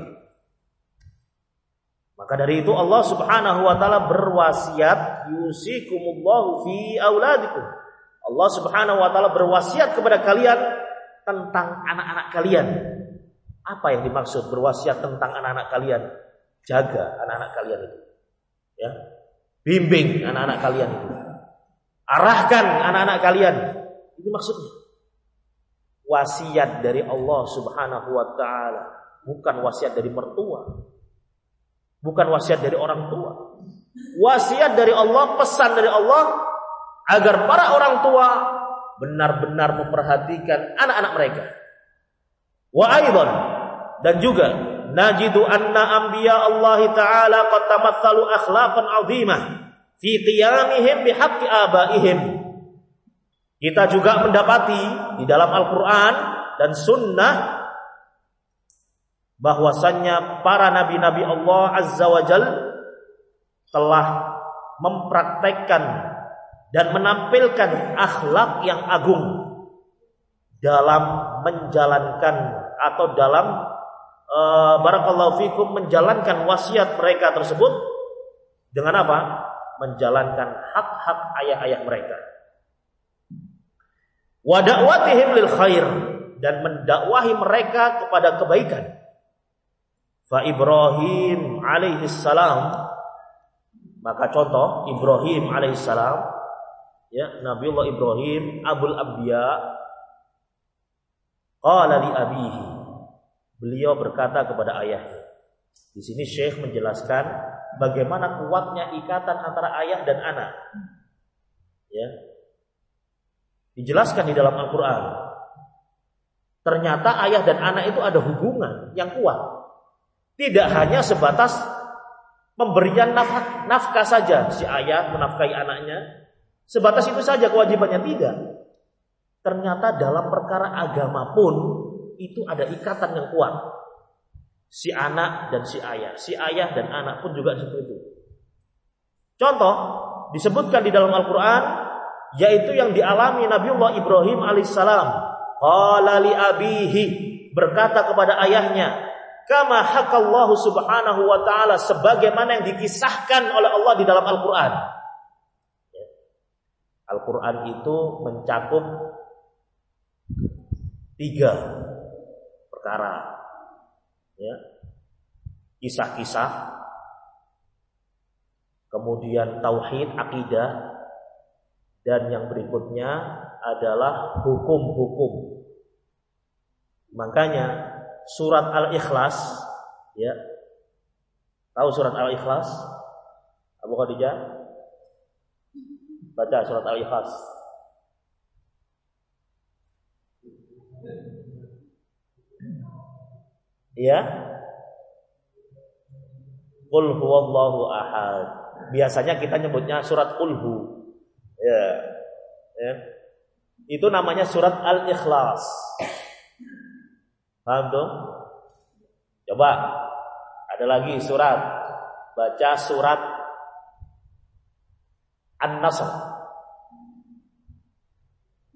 Maka dari itu Allah Subhanahu wa taala berwasiat yusikumullahu fi auladikum. Allah Subhanahu wa taala berwasiat kepada kalian tentang anak-anak kalian. Apa yang dimaksud berwasiat tentang anak-anak kalian? Jaga anak-anak kalian itu. Ya. Bimbing anak-anak kalian itu. Arahkan anak-anak kalian. Ini maksudnya. Wasiat dari Allah Subhanahu wa taala, bukan wasiat dari mertua. Bukan wasiat dari orang tua. Wasiat dari Allah, pesan dari Allah agar para orang tua benar-benar memperhatikan anak-anak mereka. Wa aidan dan juga najidu anna anbiya Allah taala qad tamatsalu akhlaqan 'azimah fi qiyamihim bihaqqi abaihim. Kita juga mendapati di dalam Al-Qur'an dan sunnah bahwasannya para nabi-nabi Allah Azza wa Jal telah mempraktekkan dan menampilkan akhlak yang agung dalam menjalankan atau dalam uh, barakallahu fikum menjalankan wasiat mereka tersebut dengan apa? Menjalankan hak-hak ayah-ayah mereka. Wa lil khair. Dan mendakwahi mereka kepada kebaikan. Fa Ibrahim alaihi salam. Maka contoh Ibrahim alaihi salam. Ya Nabiullah Ibrahim abul anbiya. Qala li abihi. Beliau berkata kepada ayahnya. Di sini Syekh menjelaskan bagaimana kuatnya ikatan antara ayah dan anak. Ya dijelaskan di dalam Al-Qur'an ternyata ayah dan anak itu ada hubungan yang kuat tidak hanya sebatas pemberian nafkah, nafkah saja si ayah menafkahi anaknya. Sebatas itu saja kewajibannya tidak. Ternyata dalam perkara agama pun itu ada ikatan yang kuat. Si anak dan si ayah, si ayah dan anak pun juga seperti itu. Contoh disebutkan di dalam Al-Qur'an yaitu yang dialami Nabiullah Ibrahim alaihissalam. Qala abihi berkata kepada ayahnya, kama hakallahu subhanahu wa ta'ala sebagaimana yang dikisahkan oleh Allah di dalam Al-Quran. Ya. Al-Quran itu mencakup tiga perkara. Ya. Kisah-kisah, kemudian tauhid, akidah, dan yang berikutnya adalah hukum-hukum. Makanya surat Al-Ikhlas ya. Tahu surat Al-Ikhlas? Abu Khadijah? Baca surat Al-Ikhlas. Ya. Qul huwallahu ahad. Biasanya kita nyebutnya surat Qulhu. Ya. Ya. Itu namanya surat Al-Ikhlas. Paham tuh? Coba ada lagi surat. Baca surat An-Nasr.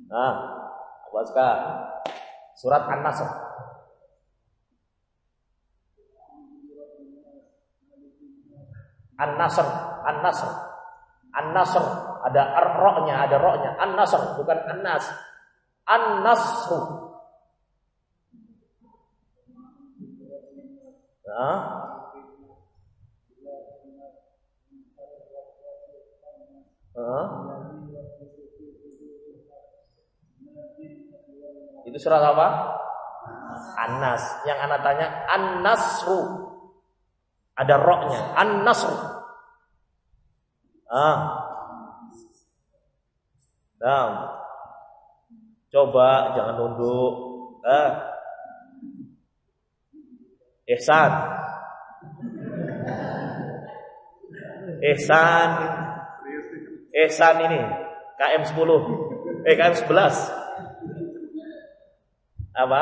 Nah, baca surat An-Nasr. An-Nasr, An-Nasr. An-Nasr ada ar-ra-nya, ada ra-nya. An-Nasr bukan An-Nas. An-Nasr. Nah. Uh. Itu surat apa? An-Nas. Yang anak tanya An-Nasru. Ada roknya. An-Nasr. Ah. Nah. Coba jangan nunduk. Ah. Ihsan. Ihsan. Ihsan ini KM 10. Eh KM 11. Apa?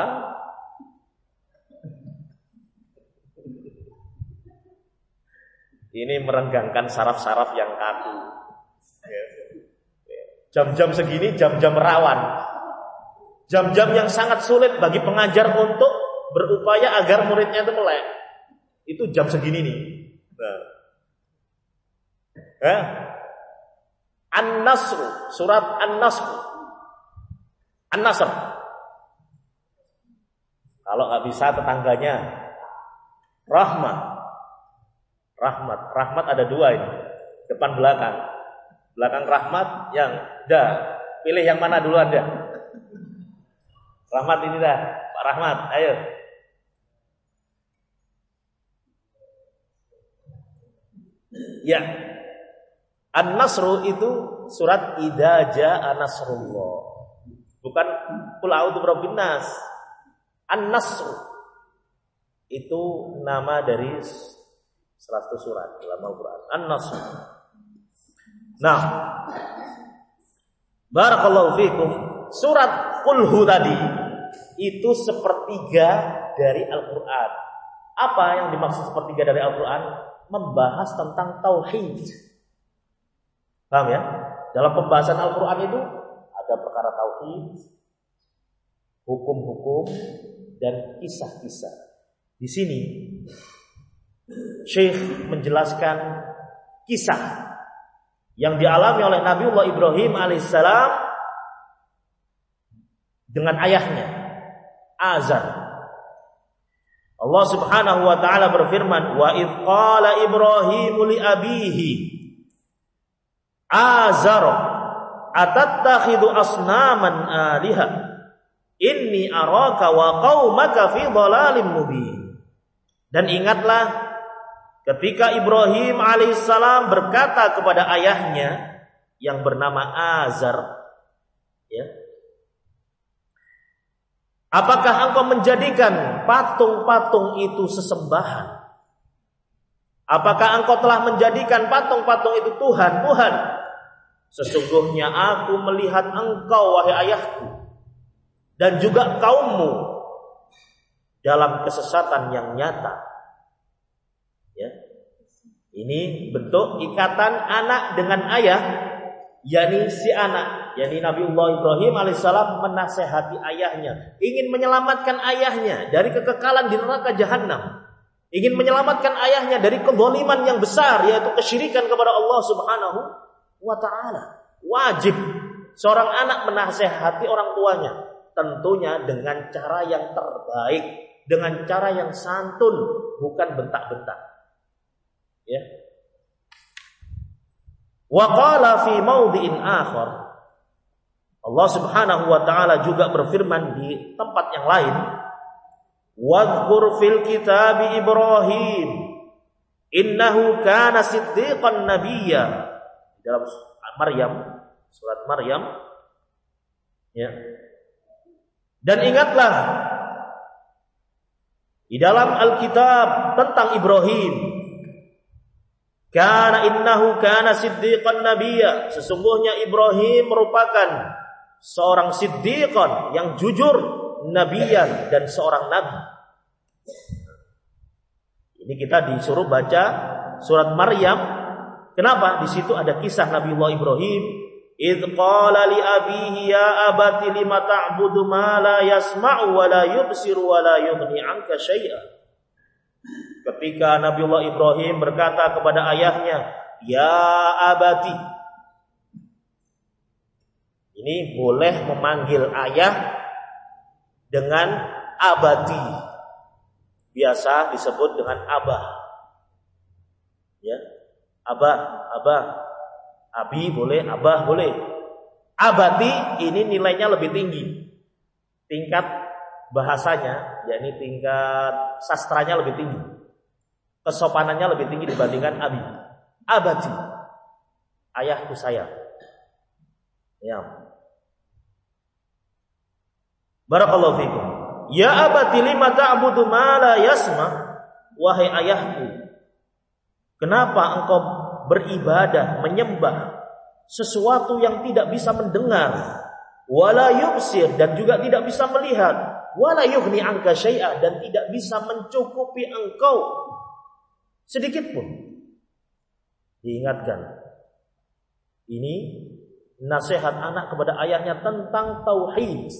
Ini merenggangkan saraf-saraf yang kaku. Jam-jam segini jam-jam rawan. Jam-jam yang sangat sulit bagi pengajar untuk berupaya agar muridnya itu melek. Itu jam segini nih. Nah. Eh? An-Nasr, surat An-Nasr. An-Nasr. Kalau nggak bisa tetangganya, Rahmat. Rahmat. Rahmat ada dua ini. Depan belakang. Belakang rahmat yang da. Pilih yang mana dulu Anda? Rahmat ini dah. Pak Rahmat, ayo. Ya. An-Nasru itu surat Idza jaa nasrullah. Bukan qul a'udzu birabbin nas. An-Nasru itu nama dari 100 surat dalam Al-Quran. An-Nasr. Nah, Barakallahu fikum. Surat Kulhu tadi itu sepertiga dari Al-Quran. Apa yang dimaksud sepertiga dari Al-Quran? Membahas tentang tauhid. Paham ya? Dalam pembahasan Al-Quran itu ada perkara tauhid, hukum-hukum, dan kisah-kisah. Di sini Syekh menjelaskan kisah yang dialami oleh Nabiullah Ibrahim alaihissalam dengan ayahnya Azar. Allah Subhanahu wa taala berfirman, "Wa id qala Ibrahim li abihi Azar atattakhidhu asnaman aliha inni araka wa qaumaka fi dhalalin mubin." Dan ingatlah Ketika Ibrahim alaihissalam berkata kepada ayahnya yang bernama Azar, ya, apakah engkau menjadikan patung-patung itu sesembahan? Apakah engkau telah menjadikan patung-patung itu Tuhan? Tuhan, sesungguhnya aku melihat engkau wahai ayahku dan juga kaummu dalam kesesatan yang nyata. Ya. Ini bentuk ikatan anak dengan ayah, yakni si anak, yakni Nabiullah Ibrahim alaihissalam menasehati ayahnya, ingin menyelamatkan ayahnya dari kekekalan di neraka jahanam. Ingin menyelamatkan ayahnya dari kezaliman yang besar yaitu kesyirikan kepada Allah Subhanahu wa taala. Wajib seorang anak menasehati orang tuanya tentunya dengan cara yang terbaik, dengan cara yang santun, bukan bentak-bentak. Ya. Wa qala fi mawdi'in akhar Allah Subhanahu wa taala juga berfirman di tempat yang lain Wadhkur fil kitab Ibrahim innahu kana siddiqan nabiyya dalam Maryam Surat Maryam. Ya. Dan ingatlah di dalam Alkitab tentang Ibrahim. Karena innahu kana siddiqan nabiyya. Sesungguhnya Ibrahim merupakan seorang siddiqan yang jujur nabiyan dan seorang nabi. Ini kita disuruh baca surat Maryam. Kenapa? Di situ ada kisah Nabi Allah Ibrahim. Idh qala li abihi ya abati lima ta'budu ma la yasma'u wa la yubsiru wa la yughni 'anka syai'a. Ketika Nabi Allah Ibrahim berkata kepada ayahnya, "Ya abati." Ini boleh memanggil ayah dengan abati. Biasa disebut dengan abah. Ya. Abah, abah. Abi boleh, abah boleh. Abati ini nilainya lebih tinggi. Tingkat bahasanya, yakni tingkat sastranya lebih tinggi. Kesopanannya lebih tinggi dibandingkan abi. Abati. Ayahku saya. Ya. Barakallahu fikum. Ya abati lima ta'budu ma la yasma? Wahai ayahku, kenapa engkau beribadah, menyembah sesuatu yang tidak bisa mendengar, wala yubsir dan juga tidak bisa melihat, wala yughni anka syai'a dan tidak bisa mencukupi engkau sedikit pun. Diingatkan. Ini nasihat anak kepada ayahnya tentang tauhid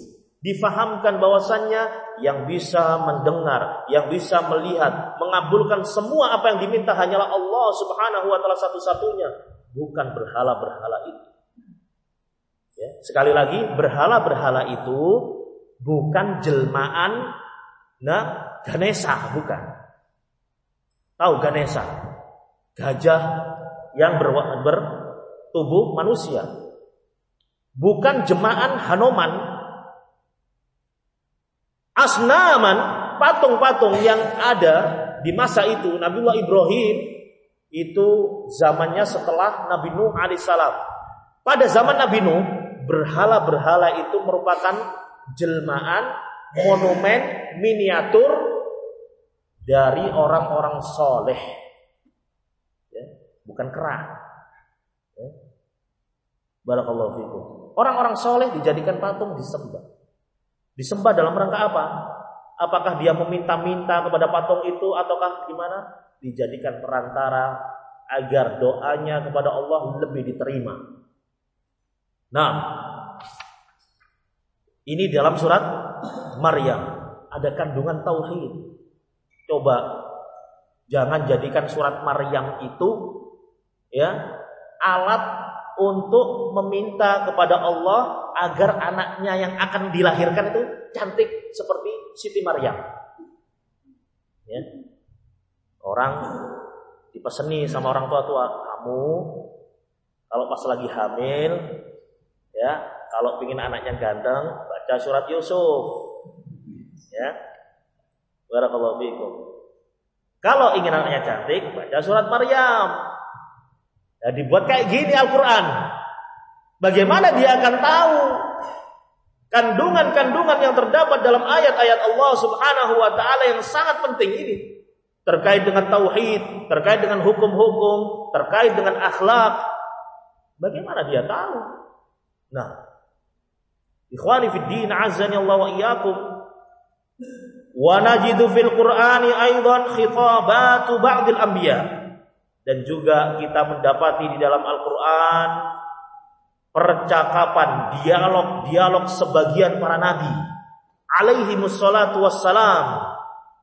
difahamkan bahwasannya yang bisa mendengar, yang bisa melihat, mengabulkan semua apa yang diminta hanyalah Allah Subhanahu wa taala satu-satunya, bukan berhala-berhala itu. Ya, sekali lagi, berhala-berhala itu bukan jelmaan nah Ganesha, bukan. Tahu Ganesha? Gajah yang ber, bertubuh manusia. Bukan jemaan Hanoman asnaman patung-patung yang ada di masa itu Nabiullah Ibrahim itu zamannya setelah Nabi Nuh alaihissalam. Pada zaman Nabi Nuh berhala-berhala itu merupakan jelmaan monumen miniatur dari orang-orang soleh, ya, bukan kerah. Ya. Barakallahu fikum. Orang-orang soleh dijadikan patung disembah. Disembah dalam rangka apa? Apakah dia meminta-minta kepada patung itu ataukah gimana? Dijadikan perantara agar doanya kepada Allah lebih diterima. Nah, ini dalam surat Maryam ada kandungan tauhid. Coba jangan jadikan surat Maryam itu ya alat untuk meminta kepada Allah agar anaknya yang akan dilahirkan itu cantik seperti Siti Maryam. Ya. Orang dipeseni sama orang tua-tua, kamu kalau pas lagi hamil ya, kalau ingin anaknya ganteng, baca surat Yusuf. Ya. Barakallahu fikum. Kalau ingin anaknya cantik, baca surat Maryam. Ya, dibuat kayak gini Al-Qur'an. Bagaimana dia akan tahu kandungan-kandungan yang terdapat dalam ayat-ayat Allah Subhanahu wa taala yang sangat penting ini terkait dengan tauhid, terkait dengan hukum-hukum, terkait dengan akhlak. Bagaimana dia tahu? Nah, ikhwani fid din Allah wa iyyakum. Wa fil Qur'ani aidan khitabatu ba'dil. Dan juga kita mendapati di dalam Al-Qur'an percakapan, dialog-dialog sebagian para nabi. Alaihi musallatu wassalam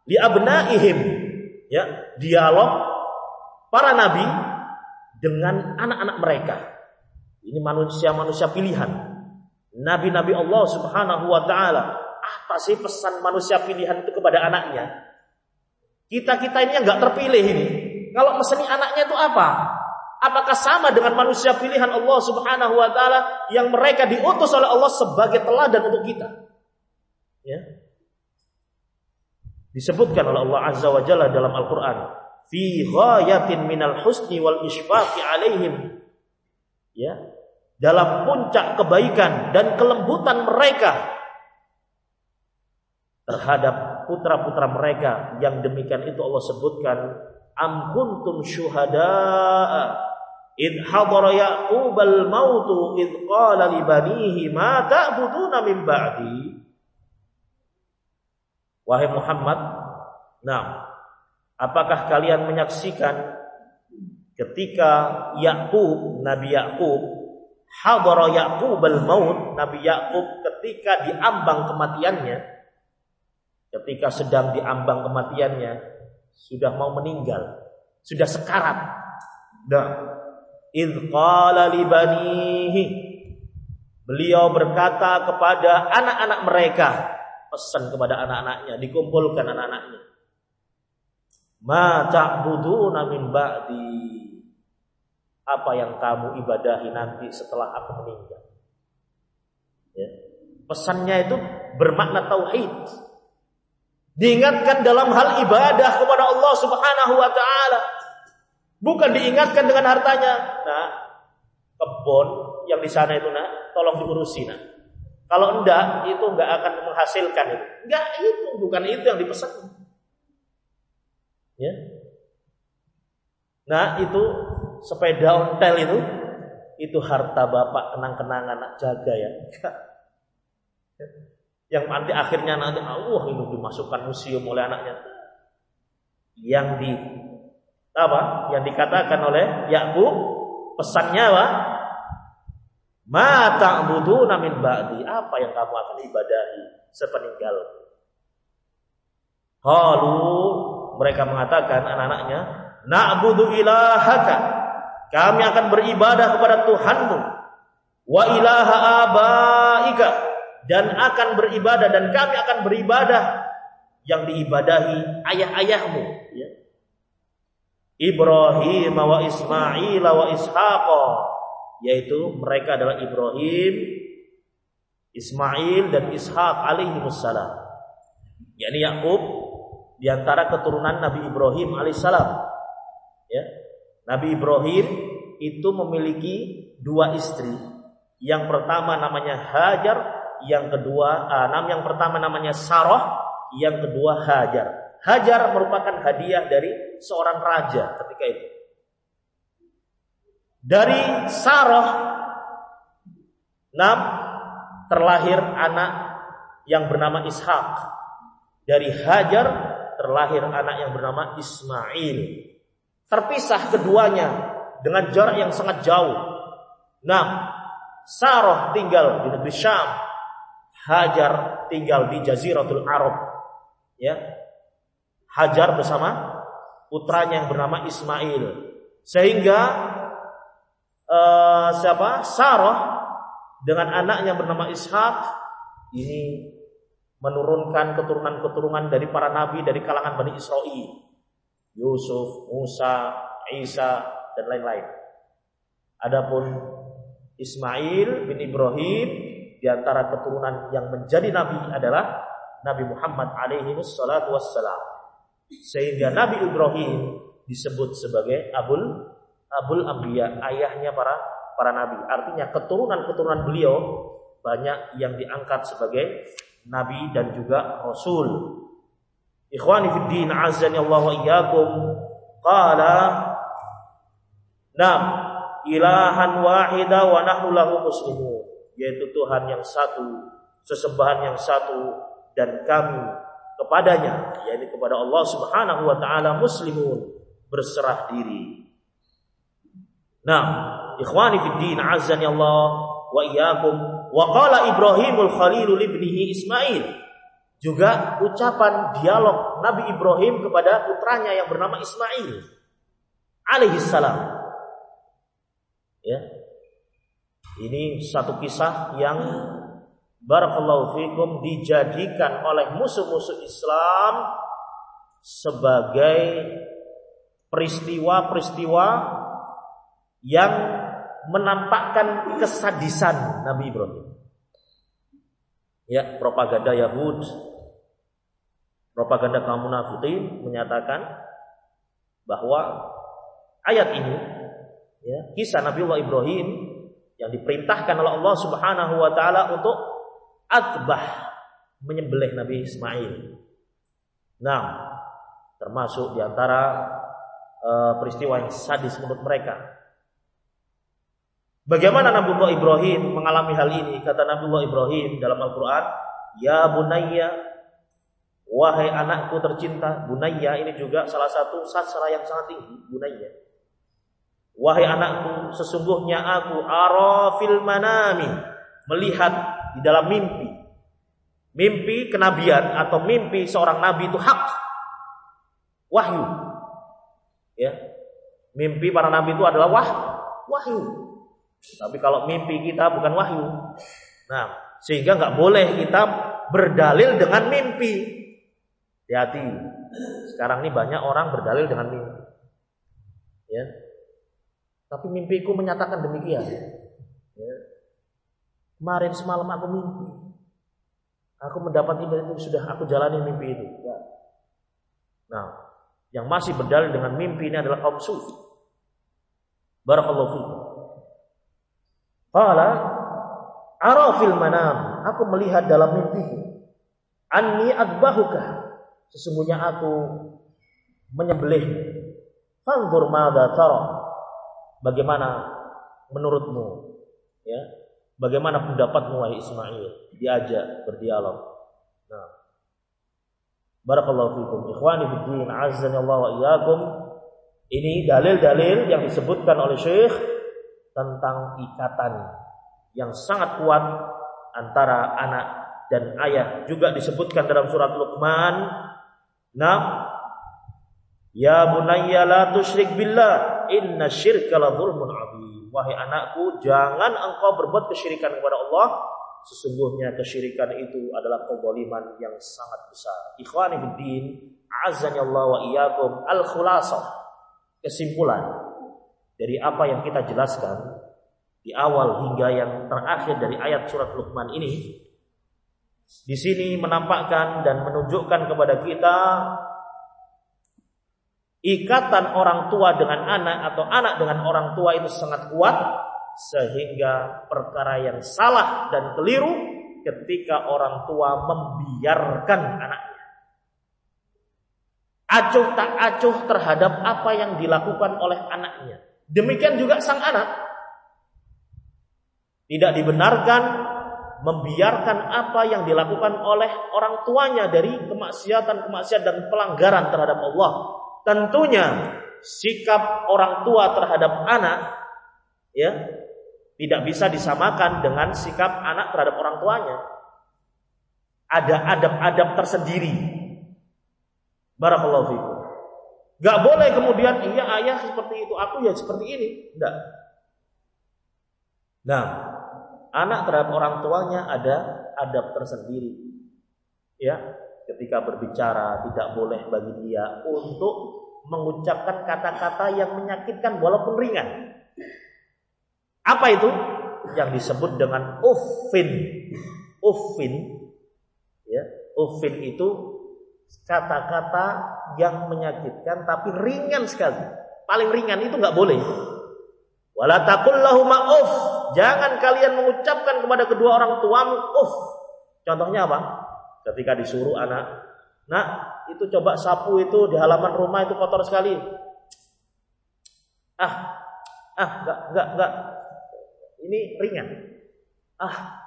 li abnaihim. Ya dialog para nabi dengan anak-anak mereka. Ini manusia-manusia pilihan. Nabi-nabi Allah Subhanahu wa taala apa sih pesan manusia pilihan itu kepada anaknya kita-kita ini yang nggak terpilih ini kalau meseni anaknya itu apa Apakah sama dengan manusia pilihan Allah Subhanahu wa taala yang mereka diutus oleh Allah sebagai teladan untuk kita? Ya. Disebutkan oleh Allah Azza wa Jalla dalam Al-Qur'an, fi ghayatin minal husni wal isfaqi alaihim. Ya. dalam puncak kebaikan dan kelembutan mereka terhadap putra-putra mereka yang demikian itu Allah sebutkan am kuntum syuhada'a id hadara yaqub al maut id qala li banihi ma ta'buduna min ba'di. Wahai Muhammad nah apakah kalian menyaksikan ketika Yakub Nabi Yakub hadara Yakub al maut Nabi Yakub ketika diambang kematiannya ketika sedang diambang kematiannya sudah mau meninggal, sudah sekarat. Nah, qala libanihi Beliau berkata kepada anak-anak mereka, pesan kepada anak-anaknya, dikumpulkan anak-anaknya. Ma ta'buduna min ba'di? Apa yang kamu ibadahi nanti setelah aku meninggal? Ya. Pesannya itu bermakna tauhid. Diingatkan dalam hal ibadah kepada Allah Subhanahu wa taala. Bukan diingatkan dengan hartanya. Nah, kebun yang di sana itu nak, tolong diurusi nak. Kalau enggak, itu enggak akan menghasilkan itu. Enggak itu, bukan itu yang dipesan. Ya. Nah, itu sepeda ontel itu itu harta bapak kenang-kenangan nak jaga ya yang nanti akhirnya nanti Allah ini dimasukkan museum oleh anaknya. Yang di apa? Yang dikatakan oleh Yakub pesannya apa? Mata budu namin ba'di. Apa yang kamu akan ibadahi sepeninggal? Kalau mereka mengatakan anak-anaknya na'budu ilahaka. Kami akan beribadah kepada Tuhanmu. Wa ilaha abaika dan akan beribadah dan kami akan beribadah yang diibadahi ayah-ayahmu. Ya. Ibrahim wa Ismail wa Ishaq. Yaitu mereka adalah Ibrahim Ismail dan Ishaq alaihi wassalam yakni Yakub di antara keturunan Nabi Ibrahim alaihissalam ya. Nabi Ibrahim itu memiliki dua istri. Yang pertama namanya Hajar yang kedua Anam, yang pertama namanya Saroh, yang kedua Hajar. Hajar merupakan hadiah dari seorang raja ketika itu. Dari Saroh, Nam terlahir anak yang bernama Ishak. Dari Hajar terlahir anak yang bernama Ismail. Terpisah keduanya dengan jarak yang sangat jauh. Nah, Saroh tinggal di negeri Syam, Hajar tinggal di Jaziratul Arab. Ya. Hajar bersama putranya yang bernama Ismail. Sehingga uh, siapa? Sarah dengan anaknya bernama Ishak ini menurunkan keturunan-keturunan dari para nabi dari kalangan Bani Israel. Yusuf, Musa, Isa dan lain-lain. Adapun Ismail bin Ibrahim di antara keturunan yang menjadi nabi adalah Nabi Muhammad alaihi wassalatu wassalam. Sehingga Nabi Ibrahim disebut sebagai Abul Abul Ambiya, ayahnya para para nabi. Artinya keturunan-keturunan beliau banyak yang diangkat sebagai nabi dan juga rasul. Ikhwani fid din Allah wa iyyakum. Qala Nam ilahan wahida wa nahnu lahu muslimun yaitu Tuhan yang satu, sesembahan yang satu dan kami kepadanya yaitu kepada Allah Subhanahu wa taala muslimun berserah diri. Nah, ikhwani fid din azani Allah wa iyyakum wa qala Ibrahimul Khalilul ibnihi Ismail juga ucapan dialog Nabi Ibrahim kepada putranya yang bernama Ismail alaihi salam. Ya, ini satu kisah yang barakallahu fikum dijadikan oleh musuh-musuh Islam sebagai peristiwa-peristiwa yang menampakkan kesadisan Nabi Ibrahim. Ya, propaganda Yahud, propaganda kaum munafikin menyatakan bahwa ayat ini ya, kisah Nabi Allah Ibrahim yang diperintahkan oleh Allah Subhanahu wa taala untuk atbah menyembelih Nabi Ismail. Nah, termasuk di antara uh, peristiwa yang sadis menurut mereka. Bagaimana Nabi Allah Ibrahim mengalami hal ini? Kata Nabi Allah Ibrahim dalam Al-Quran, Ya bunayya, wahai anakku tercinta. Bunayya ini juga salah satu sastra yang sangat tinggi. Bunayya. Wahai anakku, sesungguhnya aku arafil manami. Melihat di dalam mimpi. Mimpi kenabian atau mimpi seorang nabi itu hak. Wahyu. Ya. Mimpi para nabi itu adalah wah, wahyu. Tapi kalau mimpi kita bukan wahyu. Nah, sehingga nggak boleh kita berdalil dengan mimpi. Hati-hati. Sekarang ini banyak orang berdalil dengan mimpi. Ya. Tapi mimpiku menyatakan demikian. Ya. Kemarin semalam aku mimpi. Aku mendapat ini itu sudah aku jalani mimpi itu. Ya. Nah, yang masih berdalil dengan mimpi ini adalah kaum sufi. Barakallahu fiikum. Qala arafil manam, aku melihat dalam mimpiku. Anni adbahuka. Sesungguhnya aku menyembelih. Fanzur madza tara. Bagaimana menurutmu? Ya. Bagaimana pendapatmu wahai Ismail? Diajak berdialog. Nah. Barakallahu fikum. Ikhwani fid din, azza wa iyyakum. Ini dalil-dalil yang disebutkan oleh Syekh tentang ikatan yang sangat kuat antara anak dan ayah juga disebutkan dalam surat Luqman nah ya bunayya la tusyrik billah. Inna syirka la dzulmun adzim wahai anakku jangan engkau berbuat kesyirikan kepada Allah. Sesungguhnya kesyirikan itu adalah kezaliman yang sangat besar. Ikhwani fiddin azza Allah wa iyyakum. Al khulasah kesimpulan dari apa yang kita jelaskan di awal hingga yang terakhir dari ayat surat Luqman ini di sini menampakkan dan menunjukkan kepada kita ikatan orang tua dengan anak atau anak dengan orang tua itu sangat kuat sehingga perkara yang salah dan keliru ketika orang tua membiarkan anaknya. Acuh tak acuh terhadap apa yang dilakukan oleh anaknya. Demikian juga sang anak. Tidak dibenarkan membiarkan apa yang dilakukan oleh orang tuanya dari kemaksiatan-kemaksiatan dan pelanggaran terhadap Allah. Tentunya sikap orang tua terhadap anak ya tidak bisa disamakan dengan sikap anak terhadap orang tuanya. Ada adab-adab tersendiri. Barakallahu fikum. Gak boleh kemudian iya ayah seperti itu, aku ya seperti ini. Enggak. Nah, anak terhadap orang tuanya ada adab tersendiri. Ya, ketika berbicara tidak boleh bagi dia untuk mengucapkan kata-kata yang menyakitkan walaupun ringan. Apa itu? Yang disebut dengan uffin. Uffin ya, uffin itu kata-kata yang menyakitkan tapi ringan sekali. Paling ringan itu nggak boleh. Wala taqullahu ma'uf. Jangan kalian mengucapkan kepada kedua orang tuamu uf. Contohnya apa? Ketika disuruh anak, "Nak, itu coba sapu itu di halaman rumah itu kotor sekali." Ah, ah, enggak, enggak, enggak. Ini ringan. Ah,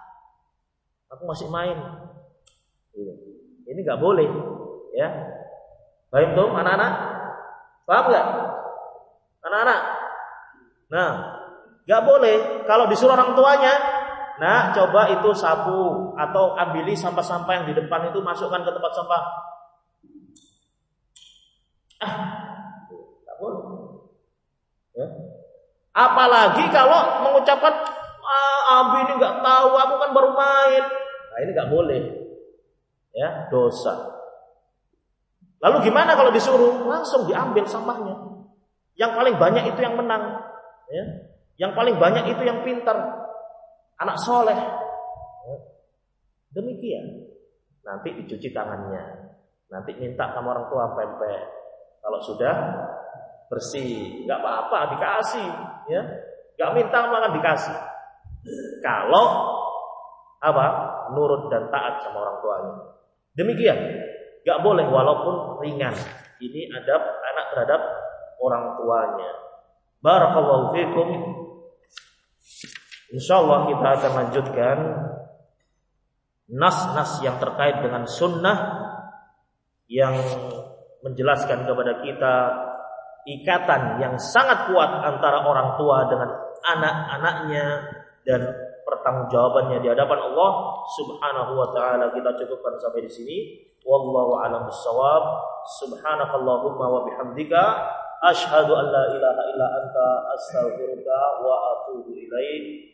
aku masih main. Ini nggak boleh, ya. Baik tuh anak-anak? Paham nggak? Anak-anak? Nah, nggak boleh kalau disuruh orang tuanya, nah coba itu sapu atau ambili sampah-sampah yang di depan itu masukkan ke tempat sampah. Ah. Ya. Apalagi kalau mengucapkan ah, Abi ini nggak tahu, aku kan baru main. Nah ini nggak boleh, ya dosa. Lalu gimana kalau disuruh? Langsung diambil sampahnya. Yang paling banyak itu yang menang. Ya. Yang paling banyak itu yang pintar. Anak soleh. Demikian. Nanti dicuci tangannya. Nanti minta sama orang tua pempek. Kalau sudah bersih, nggak apa-apa, dikasih. Ya, nggak minta malah dikasih. Kalau apa? Nurut dan taat sama orang tuanya. Demikian. Gak boleh walaupun ringan. Ini adab anak terhadap orang tuanya. Barakallahu fikum. Insyaallah kita akan lanjutkan nas-nas yang terkait dengan sunnah yang menjelaskan kepada kita ikatan yang sangat kuat antara orang tua dengan anak-anaknya dan pertanggungjawabannya di hadapan Allah Subhanahu wa taala. Kita cukupkan sampai di sini. Wallahu a'lam bissawab. Subhanakallahumma wa bihamdika asyhadu an la ilaha illa anta astaghfiruka wa atubu ilaik.